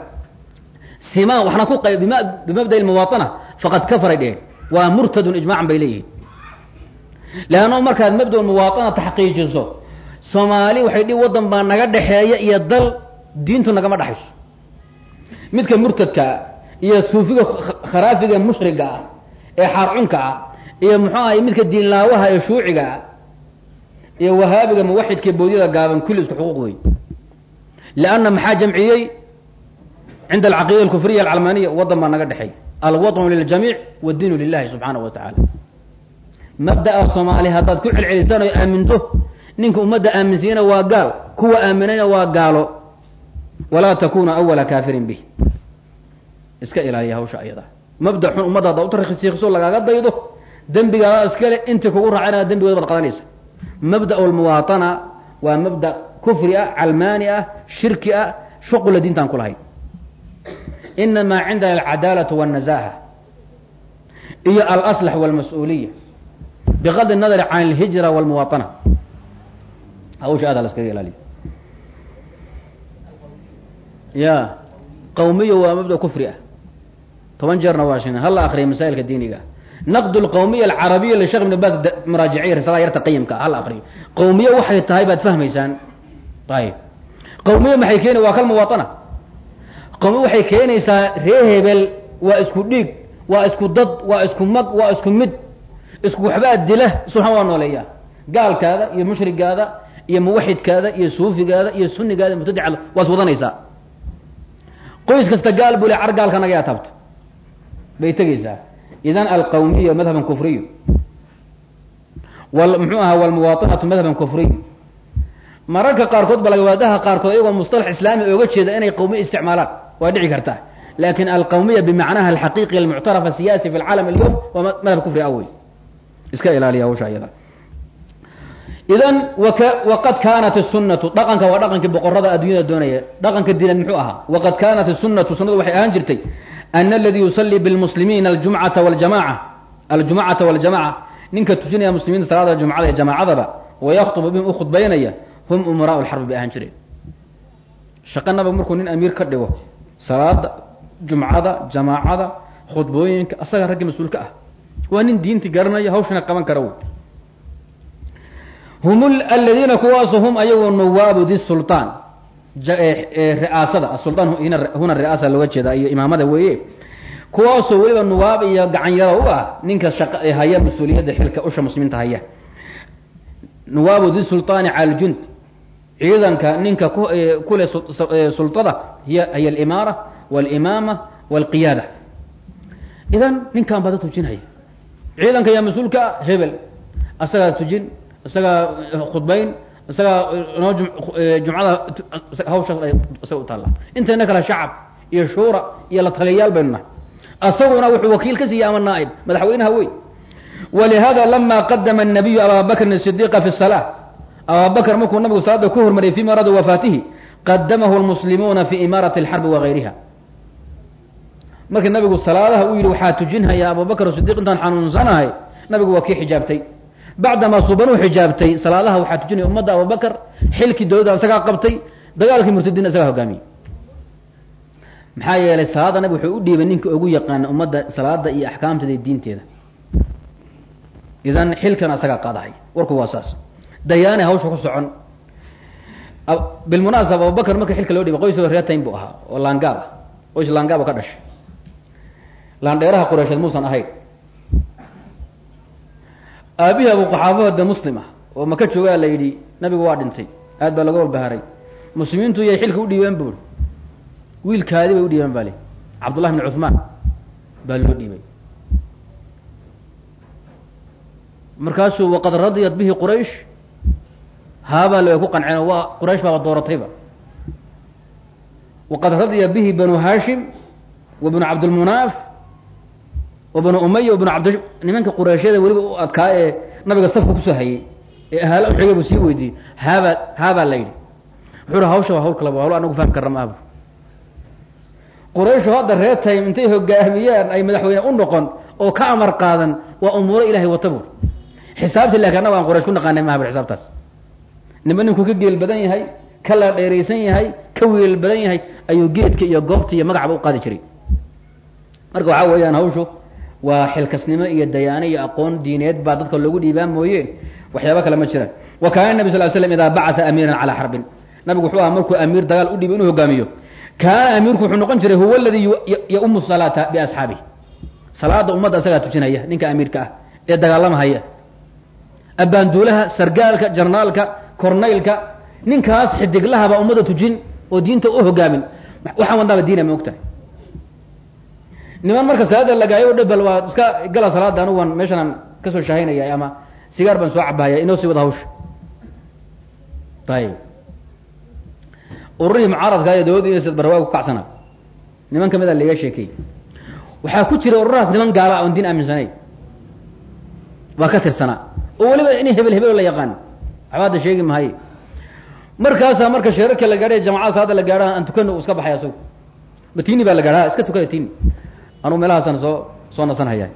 simaan waxna ku qayb bimabda'i muwaatana faqad kafaray dheheen waa murtadun ijmaacan bay leeyihiin leanno markaad mabda muwaatana taxqiijiso soomaali waxay dhi waddan baa naga dhexeeya iyo dal diintu nagama dhexayso midka murtadkaa iyo suufiga kharaafiga mushriga ah ee xaarcunka ah iyo muxuu ahay midka diinlaawaha ee shuuciga ah iyo wahaabiga muwaxidkae boodyada gaaban kulli isku xuquuq wey lanna maxaa jamciyey? Cinda alcaqiida alkufriya alcalmaaniya wadan baa naga dhexay alwaطnu liljamiic wadiinu lilahi subxaanaه wa tacaala mabda'a soomaali haddaad ku celcelisaan oo aaminto ninka ummadda aaminsiiyana waa gaal kuwa aaminayna waa gaalo. Walaa takuna awala kaafirin bih iska ilaaliya hawsha ayada mabda xun ummadda haddaa utarkiisiikiso lagaaga daydo dembigaada iskale intii kugu raacana dembigooda baad qadanaysa mabda lmuwaatana waa mabda kufri ah calmaani ah shirki ah shuqula diintaan ku lahayn inamaa cindana alcadaalatu wاlnazaha iyo alaslax wاlmas-uuliya bigadi nadari can alhijra wاlmuwaatana hawsha aada la iskaga ilaaliya ya qawmiya waa mabda kufri ah toban jeerna waa shin hala akriya masaa'ilka diiniga? Naqd lqawmiya alcarabiya lishekh ibn baas maraajiciya risalada yarta qayimka hala akriyo qawmiye waxay tahay baad fahmaysaan. Ayib qawmiye maxay keeni waa kal qawmiye waxay keenaysaa ree hebel waa isku dhiig waa isku dad waa isku mag waa isku mid isku waxbaa dila subxaan waa nooleeya gaalkaada iyo mushrigaada iyo muwaxidkaada iyo suufigaada iyo sunigaada mubtadicada waad wadanaysaa. Qoys kasta gaal buu le car gaalka naga yaa taabta bay tegaysaa idan alqawmiya madhaban kufriyu wal muxuu ahaa walmuwaaطinatu madhaban kufriy mararka qaarkood balagawaadaha qaarkood iyagoo mustalax islaami ooga jeeda inay qawmiya isticmaalaan waa dhici karta lakin alqawmiya bimacnaha alxaqiiqi almuctaraf asiyasi fi lcaalam alyawm waa madhab kufri awey iska ilaaliya hawsha iyada idan waqad kaanat الsunatu dhaqanka waa dhaqankii boqorada addunyada doonaya dhaqanka diinad muxuu ahaa waqad kaanat الsunatu sunadu waxay ahaan jirtay ana aladii yusalii biاlmuslimiina aljumcata wاljamaca aljumcata wاljamaca ninka tujinaya muslimiinta salaada jumcada ee jamaacadaba wayaktubu bihim u khudbaynaya hum umaraau lxarbi bay ahaan jireen shaqanaba markuu nin amiir ka dhigo salaada jumcada jamaacada khudbooyinka asaga ragga mas-uulka ah waa nin diinti garanaya hawshana qaban kara wey hum aladiina kuwaasu hum ayagu nawaabu di sulطaan ri'aasada asulطaan huna ri'aasa looga jeeda iyo imaamada weeye kuwaasoo weliba nuwaab iyo gacanyaro u ah ninka shaqa haya mas-uuliyadda xilka usha muslimiinta haya nuwaabu di sulطaani cala ljund ciidanka ninka kule sulطada hiy hiy alimaara wاlimaama wاlqiyaada idan ninkan baa da tujinhaya ciidanka yaa mas-uulka ah hebel asagaa tujin isagaa khudbayn isagaa noo jumcada hawsha isaga u taalla intayna kale shacab iyo shuura iyo la taliyayaal baynu nahay asaguna wuxuu wakiil ka siiyey ama naa'ib madaxweynaha wey walihada lama qadama الnabiyu abaa bakrin الصidiqa fi الsalaa abaa bakr markuu nabigu salaada ku hormariyay fi maradi wafaatihi qadamahu lmuslimuuna fi imaarati اlxarbi wagayriha markii nabigu salaadaha uu yidhi waxaa tujinhaya abubakr sidiq intaan xanuunsanahay nabigu waa kii xijaabtay bacdamaa subanuu xijaabtay. Salaadaha waxaa tujinaya ummadda abubakr xilkii dowladda isagaa qabtay dagaalkii murtadiina isagaa hogaamiyey maxaa yeelay salaada nabig wuxuu u dhiibay ninka ugu yaqaana ummadda salaada iyo axkaamteeda iyo diinteeda. Idan xilkan asagaa qaadahay. Warku waa saas. Dayaane hawsha ku socon. Bilmunaasaba abubakr marka xilka loo dhiibay qoysoo reetayn buu ahaa oo laangaab ah. Qoys laangaaba ka dhashay. Laandheeraha aabihii abu qaxaafo de muslim ah oo maka joogaa la yidhi nabigu waa dhintay aad baa laga walbaharay muslimiintu yay xilka u dhiibeen buuri wiilkaadi bay u dhiibeen baa li cabdullahi bn cuثmaan baa loo dhiibay. Markaasuu waqad radiyat bihi quraysh. Haabaa la ku qanceen waa quraysh baaba dooratayba waqad radiya bihi banu hashim wa bnu cabdilmunaaf wa banu umaya bnu cabdi nimanka qureyshyada weliba u adkaa ee nabiga safka ku soo hayay ee ahaala uxigay buu sii weydiiyey. Haabaa haabaa la yidhi. Wuxuu hawsha waa hawl kalaba hawl anagu fahmi karna maabu qurayshu hadda reer time intay hogaamiyaan ay madaxweyne u noqon oo ka amar qaadan waa umuuro ilahay wata buur xisaabtii laakiin annaga aan quraysh ku naqaanay maha bur xisaabtaas. Ninba ninkuu ka geel badan yahay ka la dheeraysan yahay ka wiil badan yahay ayuu geedka iyo goobta iyo magacba u qaadi waa xilkasnimo iyo dayaano iyo aqoon diineed baa dadka loogu dhiibaan mooye. Waxyaaba kale ma jiraan wa kaana nabi sal slam idaa bacata amiiran calaa xarbin nabigu wuxuu aha markuu amiir dagaal u dhiibo inuu hogaamiyo. Kaana amiirku wuxuu noqon jiray huwa aladii yaumu salaata biasxaabihi salaada ummadda asagaa tujinaya ninka amiirka ah ee dagaalamahaya abbaanduulaha sargaalka jarnaalka kornaylka ninkaas xidiglahabaa ummadda tujin oo diinta u hogaamin waxaan wadnaaba diina ma ogtahay niman marka salaada lagaayo dh bal waa iska gala salaada anugu waan meeshanaan ka soo shahaynaya ama sigaar baan soo cabahaya inoo sii wada hawsha. Ayib ururihii mucaaradka iyo dawladda ins barwaa ku kacsana. Niman ka mid a laga sheekey waxaa ku jira ururahaas niman gaala oon diin aaminsanayn waa ka tirsanaa oo weliba inay hebel hebel la yaqaan. Waxba hadda sheegi mahaye markaasaa marka sheerarka la gaadhay jamacada salaada la gaadha aan tukano uu iska baxay asagu. Matini baa la gaadha iska tukada tini anuu meelahaasaan soo soo nasanhaya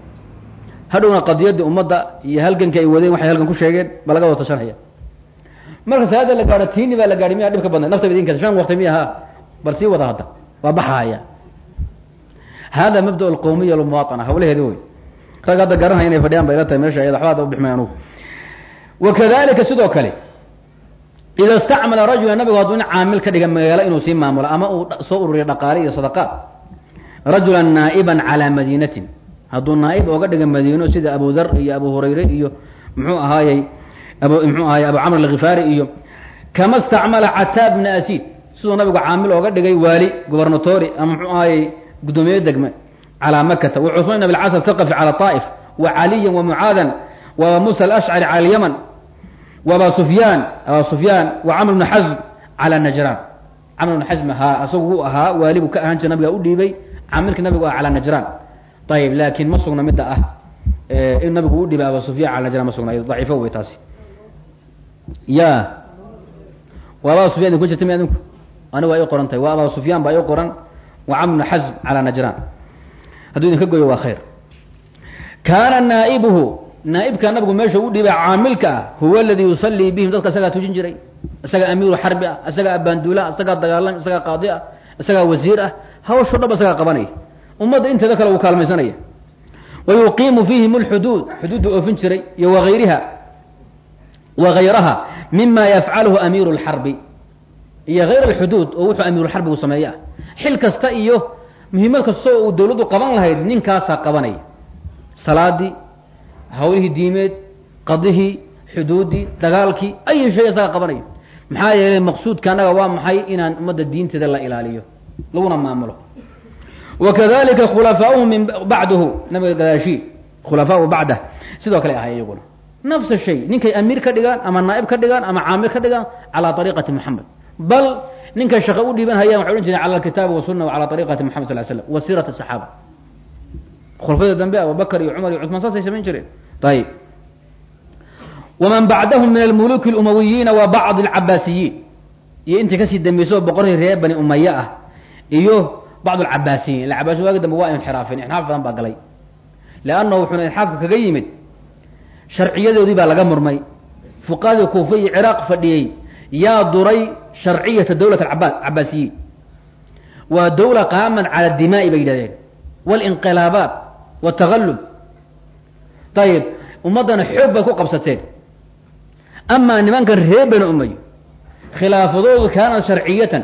hadhowna qadiyadii ummadda iyo halgankii ay wadeen waxay halgan ku sheegeen ba laga wada tashanhaya marka salaada la gaadho tini baa la gaadhay miyaa dhib ka badnay naftaba idinka shan waqti miya ha? Bal sii wada hadda waa baxahaya hada mabda alqawmiya almuwaطana hawlaheedi wey rag hadda garanhaya inay fadhiyaan bay ila tahay meesha ayada waxba ubixmay anugu. Wakadalika sidoo kale ida istacmala rajula nabigu hadduu in caamil ka dhiga magaalo inuu sii maamulo ama uu soo ururiyo dhaqaale iyo sadaqaad rajula naa'iban calaa madiinatin. Hadduu naa'ib ooga dhiga madiino sida abu dar iyo abu hurayre iyo muxuu ahaayey abu muxuu ahaayey abu camr alkhifaari iyo kama istacmala cataa bna asiid. Siduu nabigu caamil ooga dhigay waali gobernatori ama muxuu ahaayey guddoomiye degme calaa makata wa cusmaan ibn abdilcas athaqafi cala طaa'if wa caliyan wa mucaadan wa musa alashcari cala alyaman wa aba sufyaan aba sufyaan wa camr bna xasm cala najraan. Camr bna xasm ahaa asagu wuu ahaa waali buu ka ahaan jira nabiga u dhiibay caamilka nabigu ah cala najraan ayib laakiin ma sugna midda ah. In nabigu u dhiibay aba sufyan cala najraan ma sugna daciifo wey taasi. Ya. Wa aba sufyan idin ku jirta mi adinku? Anigu waa ii qoran waa aba sufyaan baa ii qoran. Wa camr xasm cala najraan hadduu idinka goyo waa khayr. Kaana naa'ibuhu naa'ibka nabigu meesha u dhiibay caamilka ah huwa aladii yusallii bihim dadka isagaa tujin jiray. Isagaa amiiru xarbi ah isagaa abaanduula isagaa dagaalan isagaa qaadi ah isagaa wasiir ah hawsho dhab isagaa qabanaya ummadda inteeda kale wuu kaalmaysanaya. Wa yuqiimu fiihim alxuduud xuduudda oofin jiray iyo waayriha wa hayraha mima yafcaluhu amiiru lxarbi iyo hayr alxuduud oo wuxuu amiirulxarbigu sameeye ah xil kasta iyo muhiimad kastoo uu dawladdu qaban lahayd ninkaasaa qabanaya. Salaadii hawlihii diimeed qadihii xuduuddii dagaalkii ayi shay isagaa qabanaya. Maxaa yeelay maqsuudka annaga waa maxay inaan ummadda diinteeda la ilaaliyo laguna maamulo. Wakadalika khulafaauhu min bacduhu nabiga gadaashii khulafaau bacdah sidoo kale ahay iyaguna. Nafsa shay ninkay amiir ka dhigaan ama naa'ib ka dhigaan ama caamir ka dhigaan calaa ariiqati moxamed bal ninkay shaqo u dhiiban hayaan waxay odhan jireen cala alkitaabi wasuna wacala ariiqati moxamed sal slam wa siirati khulafada dambe abubakr iyo cumar iyo cusmaan saasay samayn jireen. Ayib waman bacdahum min almuluki اlumawiyiina wa bacd alcabaasiyiin. Iyo intii ka sii dambeysay oo boqorkii reer bani umaya ah iyo bacd alcabaasiyiin ila cabaasiyin waagi dambe waa inxiraafeen inxiraaf badan baa galay. Leannahu wuxuuna inxiraafka kaga yimid sharciyadoodii baa laga murmay. Fuqahadii kuufa iyo ciraaq fadhiyey yaa duray sharciyata dawlat cabaasiyiin waa dawla qaaman cala dimaa'i bay yidhahdeen. Walinqilaabaat watagallub ayib ummaddana xoog bay ku qabsateen. Amaa nimankan reer bani umayo khilaafadoodu kaanat sharciyatan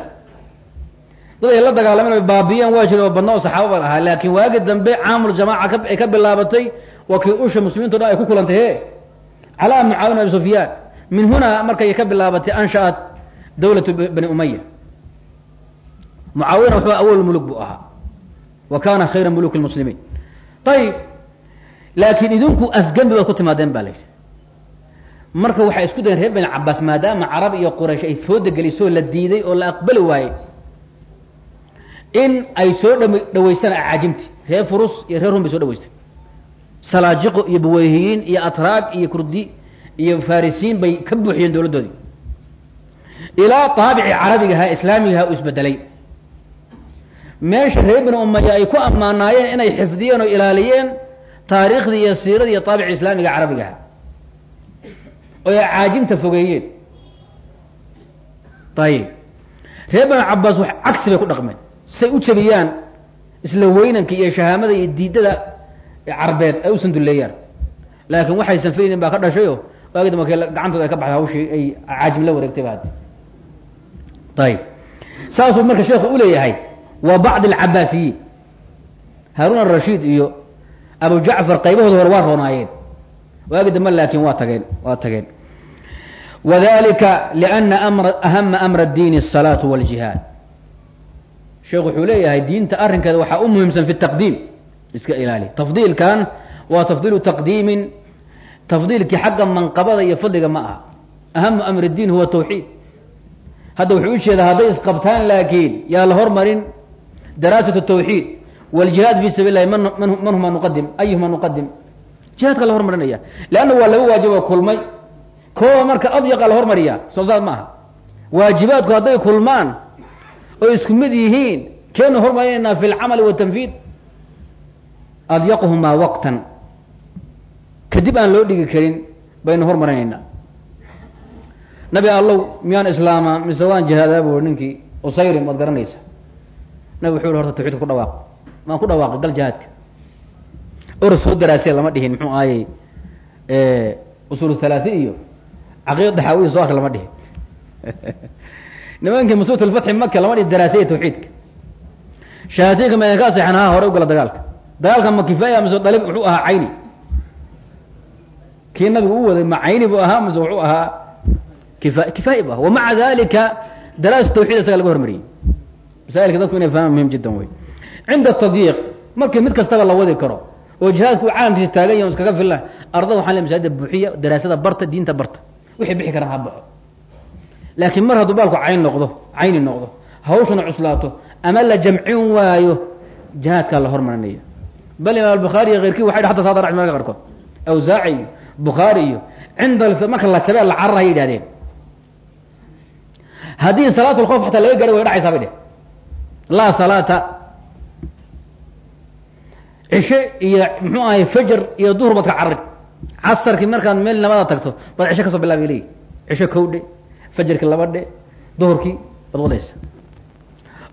dad ay la dagaalamen ay baabiyaan waa jira oo badna oo ahaa. Laakiin waagi dambe caamul jamaaca ay ka bilaabatay waa kii usha muslimiinto ay ku kulantay he calaa mucaawin abi sufyaan min hunaa markay ka bilaabatay anshaat dawlatu bani umaya mucaawina wuxuu awal muluk buu ahaa. Wa kaana khayra muluki lmuslimiin ayib laakiin idinku afgembi baad ku timaadeen ba la yidhi. Marka waxay isku dayeen reer bani cabaas maadaama carab iyo quraysh ay fooda gelisoo la diiday oo la aqbali waayey in ay soo dha dhaweystaan acaajimti reer furus iyo reer rum bay soo dhaweysteen salaajiqo iyo buweyhiyiin iyo atraag iyo kurdi iyo farisiin bay ka buuxiyeen dowladdoodii ilaa taabicii carabigahaa islaamigahaa u isbedelay. Meesha reer bani umaya ay ku ammaanaayeen inay xifdiyeen oo ilaaliyeen taariikhdii iyo siiradii iyo taabici islaamiga carabigaha oo ay caajimta fogeeyeen. Ayib reer banu cabaas wax cagsi bay ku dhaqmeen say u jabiyaan isla weynanka iyo shahaamada iyo diidada carbeed ay u sanduleeyaan laakiin waxaysan filaynin baa ka dhashayo waagi dambe gacantooda ay ka baxday hawshii ay caajim la wareegtay ba haddi ayib saasuu marka sheekhu uleeyahay wa bacd alcabaasiyiin haaruun arashiid iyo abu jacfar qaybahooda hore waa roonaayeen waagi dambe laakiin waa tageen waa tageen wadalika liana amra ahama amra diini الsalaatu wاljihaad sheekh wuxuu leeyahay diinta arrinkeeda waxaa u muhiimsan fi taqdiim. Iska ilaali. Tafdiilkan waa tafdiilu taqdiimin. Tafdiilkii xagga manqabada iyo fadliga ma aha. Ahamu amri diin huwa tawxiid. Hadda wuxuu u jeedaa hadday isqabtaan laakiin yaa la hormarin. Daraasatu tawxiid. Wاljihaad fi sabil lahi man huma nuqadim ayuhuma nuqadim jihaadka la hormarinaya. Leanna waa laba waajibo kulmay. Kooba marka adyaqa la hormariya soo saad ma aha. Waajibaadku hadday kulmaan oo isku mid yihiin keenu hormarinaynaa fi lcamali watanfiid adyaquhumaa waqtan. Kadib aan loo dhigi karin baynu hormarinaynaa. Nabi allow miyaan islaama mise waan jihaadaa bu ninkii usayrim waad garanaysa. Nabi wuxuu horta tawxiidka ku dhawaaq. Maan ku dhawaaqay gal jihaadka. Or soo daraasee lama dhihin muxuu aayey usul halaai iyo caqiida daxaawiyi soo arka lama dhihin nimankii masuut alfatxi maka lama dhihin daraasaya tawxiidka. Shahaatiinka ma ka seexan ha hore u dagaalka. Dagaalka ma kifaaya mise dalib wuxuu ahaa cayni. Kii nabigu u waday ma cayni buu ahaa mise wuxuu ahaa kifa kifaaya bu aha wamaca dalika daraasa tawxiid isaga laga hormariyey. Masaailka dadku inay fahmaan muhiim jiddan wey cinda tadyiiq markii mid kastaba la wadi karo oo jihaadku caalamkiisa taagan yahy iskaga filla arda waxaa le masaajida buuxiya daraasada barta diinta barta. Wixii bixi karaan ha baxo laakiin mar hadduu baalku cayn noqdo cayni noqdo hawshuna cuslaato ama la jamcin waayo jihaadkaa la hormarinaya bal imaam albukhaari iyo keyrkii waxay hata saada rac marka qarkood awsaaci iyo bukhaari iyo cinda marka la sabee la cararaya yidhahdeen haddii salaat lkoof xataa laga gahay way dhacaysaa bay dheh laa salaata. Cishe iyo muxuu ahay fajar iyo duhur baad ka carari. Casarkii markaad meel nabada tagto baad cishe ka soo bilaabay leeyi cishe kow dhe fajarkii laba dhe duhurkii baad wadaysa.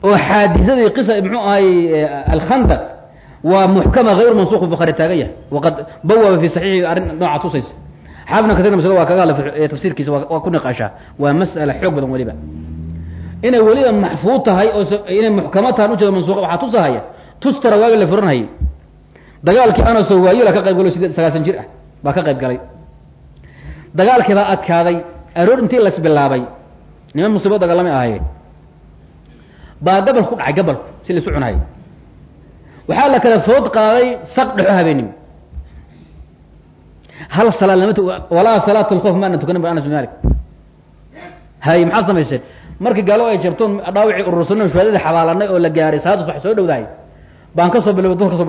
Oo xaadisadii qisa muxuu ahay alkhandaq waa muxkama hayr mansuuq bukhaari taagan yahay. Waqad bawaba fi saxiixi arrin nooca tusaysa. Xaafidna katirna masada waa kaga hadla tafsiirkiisa waa ku niqaashaa. Waa mas'ala xoog badan weliba inay weliba maxfuud tahay oo inay muxkamo tahan ujeeda mansuuqa waxaa tusahaya. Tustara waagi la furanhayay dagaalkii anasoo waayila ka qayb galo sideed sagaasan jir ah baa ka qayb galay. Dagaalkii baa adkaaday aroor intii las bilaabay niman musiibo dagaalamay ahaayeen baa gabalku ku dhacay gabalku si laisu cunahayay waxaa la kala food qaaday saq dhexo habeenimo hal salaad lama walaa salaat lkoof maana tukanin ba anas bin malik hay maxaad samayseen markii gaalo ay jabtoon dhaawicii urursano shuhaadadii xabaalanay oo la gaaray salaadus wax soo dhowdahay baan ka soo duhur ka soo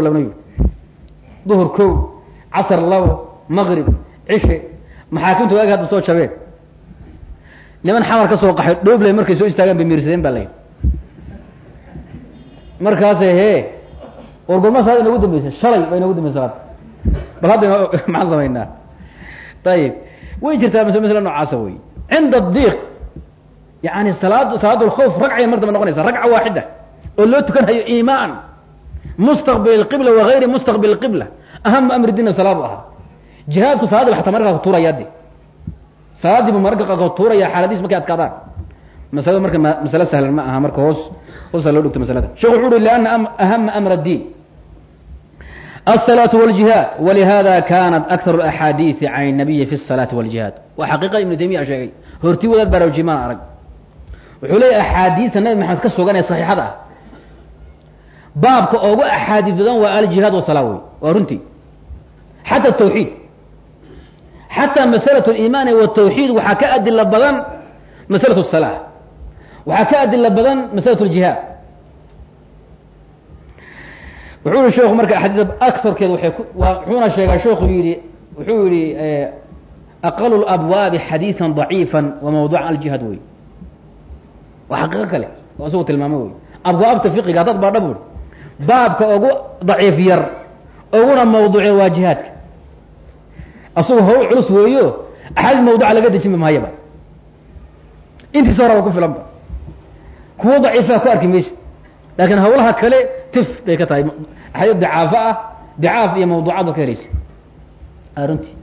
duhur kow casar labo maqrib cishe. Maxaakimta waagi hadda soo jabeen niman xamar ka soo qaxay dhoobley markay soo istaagaan bay miirsadeen baa layihi markaase hee war gorma salaad inagu dambeysay shalay ba inagu dambeysay salaad bal hadda maxaan samaynaa? Ayib way jirtaa mas masla noocaasa wey. Cinda diiq yani salaad salaad lkhawf ragcay mar noqonaysa ragca waaxida oo loo tukanhayo iimaan. Mustaqbil qibla wagayri mustaqbil qibla ahama amri diina salaadu ahaa. Jihaadku salaadii xataa markaa tuuraya de salaadiibu mararka qaarkood tuuraya xaaladiis markay adkaadaan masalada marka masale sahlan ma aha marka hoos hoosa loo dhigto masalada shekh wuxu uhi liana ahama amr الdiin الصلاة والجهاad ولhada kanت أكثر الأحاadiiثi عن النabiyi في الصلاaةi والجiهاad waa xaqiiqa iبnu تaymiya sheegay horti wadaad baraajimaan arag wuxuu leeya axaadiista nabi maxamed ka sugan ee صaxiixada ah baabka ogu axaadiis badan waa aljihaad وasalaa wey waa runtii xatى التwxiid xatى masأlaة الإimaani والتwxiid waxaa ka adila badan masأlaة الصلاة waxaa ka adila badan masأlaة الجihaad wuxuu yihi sheekhu marka axaadiida akarkeed waay ku wuxuuna sheegaa sheekhu yidhi wuxuu yihi aqalu labwaabi xadiiثa ضaciifa wa mawduca aljihaad wey waa xaqiiqo kale oo isagu tilmaamo wey abwaabta fiqiga haddaad baadha buri baabka ugu daciif yar uguna mawduuce waa jihaadka asagu hawl culus weeyo axaadiis mawduca laga dejinba mahayaba intiisa horaba ku filanba kuwo daciifaa ku arki maysid. Laakiin hawlaha kale tif bay ka tahay. Axaadiis dicaafo ah dicaaf iyo mawduucaad ka helaysa runtii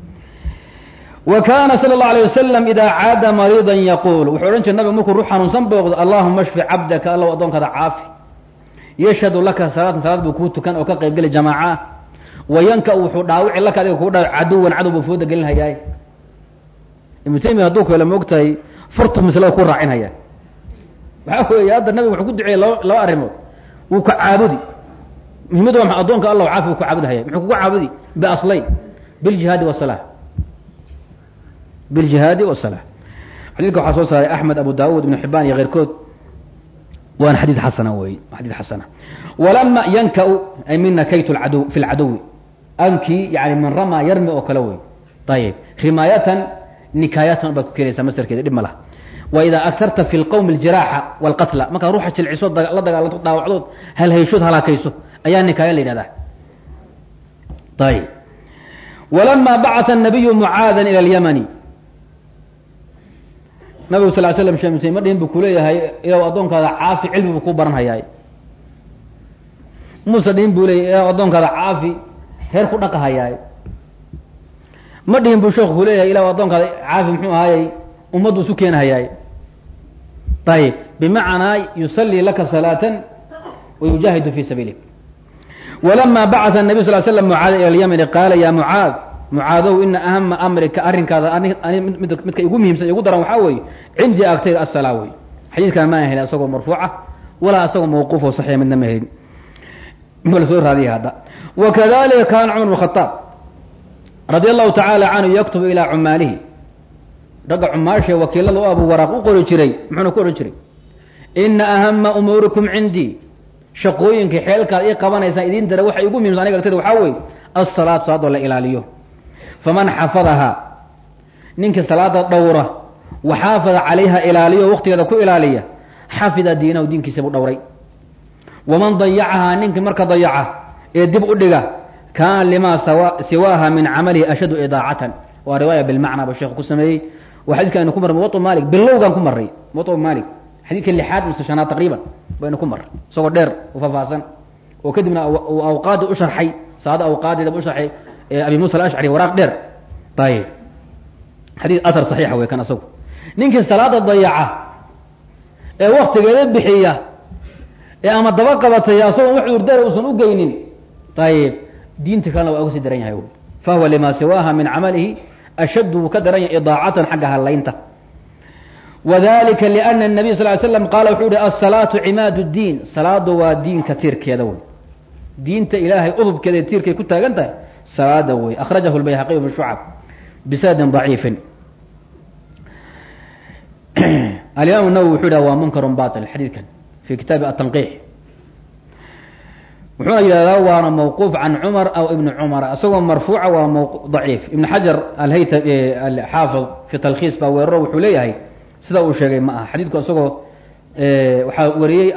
wa kaana sala alay wasalam idaa caada mariidan yaquul wuxuu odhan jiray nabigu markuu ruux xanuunsan booqdo allahuma shfi cabdaka allow addoonkaada caafi. Yashhadu laka salaatan salaad buu kuu tukan oo ka qayb geli jamaaca wayanka wuxuu dhaawici laka adiga kuu dhaawic caduwan cadow buu fooda gelin hayaay ibnu taymiya hadduu kale moogtahay fartu mislada ku raacin hayaa waxaa weeye hadda nabiga wuxuu ku duceeyey laba laba arrimood. Wuu ka caabudi. Muhimmaddu waa maa addoonka allah caafi wuu ka caabudi? Haya muxuu kuga caabudi biaslayn biljihaadi wasala biljihaadi wasala xadidka waxaa soo saaray axmed abu daawud ibnu xibaan iyo keyrkood waana xadiid xasana wey xadiid xasana. Walama yanka-u ay min nakaytu lcadow fi lcadowi ankii yani man ramaa yarmi oo kale wey ayib rimaayatan nikaayatan baad ku keenaysaa masdarkeeda dhib ma laha wa idaa agtarta fi lqowmi aljiraaxa walqatla markaad ruuxa jilciso la dagaalanto dhaawacdood halhayshood halaakayso ayaa nikaaya la yidhahdaa ayib walama bacata الnabiyu mucaadan ilى اlyamani nabigu sal slam shee ma dhihin bu kuleeyahay ilaw addoonkaada caafi cilmi buu ku baran hayaay muuse dhihin buu leeyahy ilaw addoonkaada caafi reer ku dhaqahayaay. Ma dhihin buu sheekhu ku leeyahay ilahu caafi muxuu ahaayey ummaddu isu keenahayaay ayib bimacnaa yusallii laka salaatan wa fii sabiilik walamaa bacaa nabiy sal slam mucaada ila alyamani qaala yaa mucaad mucaadow ina ahama amrika arrinkaada midka igu muhiimsan igu daran waxaa weeye cindii agtayda asalaa wey xadiidkan maa helin asagoo marfuuca walaa asagoo mawquufo saxiya midna ma helin. La soo raadiya hadda wakadalika kaana cumar bn khaaab radia allahu tacaala canhu yaktubu ilaa cumaalihi ragga cumaashae wakiilada u abu waraaq u qori jiray muxuuna ku odhan jiray ina ahama umuurikum cindii shaqooyinkai xeelkaad ii qabanaysaan idiin dara waxa igu muhimsan aniga agtayda waxaa weeye asalaatu salaadoo la ilaaliyo faman xafadahaa ninkii salaada dhowra waxaafada calayha ilaaliyo waqtigeeda ku ilaaliya xafida diinahu diinkiisa buu dhowray waman dayacahaa ninkii marka dayaca ee dib u dhiga kaana limaa siwaaha min camalihi ashaddu idaacatan. Waa riwaaya bilmacnaa ba sheekhu ku sameeyey. Waa xadidka aynu ku marray muwaطu maalik bilowgaan ku marray muwaطu maalik xadiidka lixaad mise shanaad taqriiban baynu ku marray isagoo dheer u faahfaahsan. Oo kadibna uu awqaadii u sharxay salaada awqaadeedaba u sharxay abi musa alashcari waraaq dheer. Ayib xadiid athar saxiixa wey kan asagu. Ninkii salaada dayaca ee waktigeeda bixiya ee ama daba qabatay asagoon wax urdaara uusan u geynin ayib diinta kalena waa uga sii daran yahay fahuwa lima siwaaha min camalihi ashaddu wuu ka daran yahay idaacatan xagga hallaynta wadalika liana الnabiy sal ly slam qaala wuxuu yihi asalaatu cimaad اdiin salaadu waa diinka tiirkeeda wey diinta ilaahay udubkeeda ee tiirkay ku taagan tahay salaada wey akhrajahu lbayhaqiyu fi shucab bisanadin ضaciifin alimaam nawwi wuxuu yidhah waa munkarun baطil xadiidkan fi kitaabi atanqiix muxuuna yidhahdaa waana mawquuf can cumar aw ibni cumara isagoo marfuuca waa daciif. Ibn xajar alhayt alxaafid fi talkhiis baa weeraro wuxuu leeyahay sida uu sheegay ma aha. Xadiidku isagoo waxaa wariyey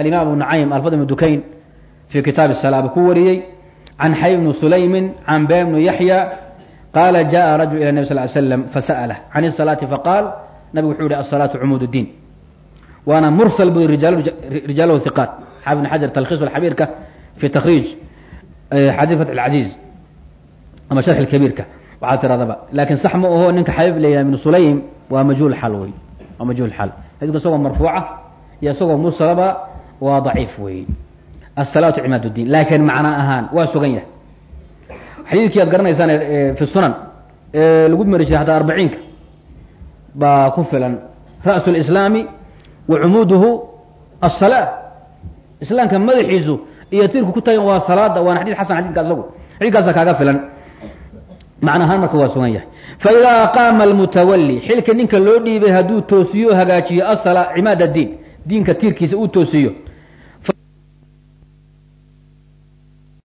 alimaam ibnu caym alfad ibnu dukayn fi kitaabi salaaba ku wariyey can xay ibnu sulaymin can baa ibnu yaxya qaala jaءa rajul ila nebi sl ly slam fasa'lah can isalaati faqaal. Nabigu wuxuu yihi asalaatu cumuud اdiin waana mursal bu rijaal rijaalaho hiqaat xaafid ibn xajar talkhiis alxabiirka fi takriij xadiid fatx اlcaziiz ama sharxi kabiirka waxaa tiradaba laakiin sax ma aho ninka xabiib la yihah ibn sulaym waa majhuul xal wey waa majhuul xal xadidku isagoo marfuuca iyo isagoo mursalaba waa daciif wey asalaatu cimaad اdiin laakiin macna ahaan waa sugan yahay xadiidkii aad garanaysaan fi sunan ee lagu mari jiray hataa arbaciinka baa ku filan ra'su اlislaami wa cumuuduhu aلsalaa islaamka madaxiisu iyo tiirku ku taagan waa salaada waana xadid xasan xadidka asagu. Xadidkaasa kaaga filan. Macna ahaan marka waa sugan yahay. Faidaa qaama almutawali xilka ninka loo dhiibay hadduu toosiyo hagaajiyo asala cimaad addiin diinka tiirkiisa uu toosiyo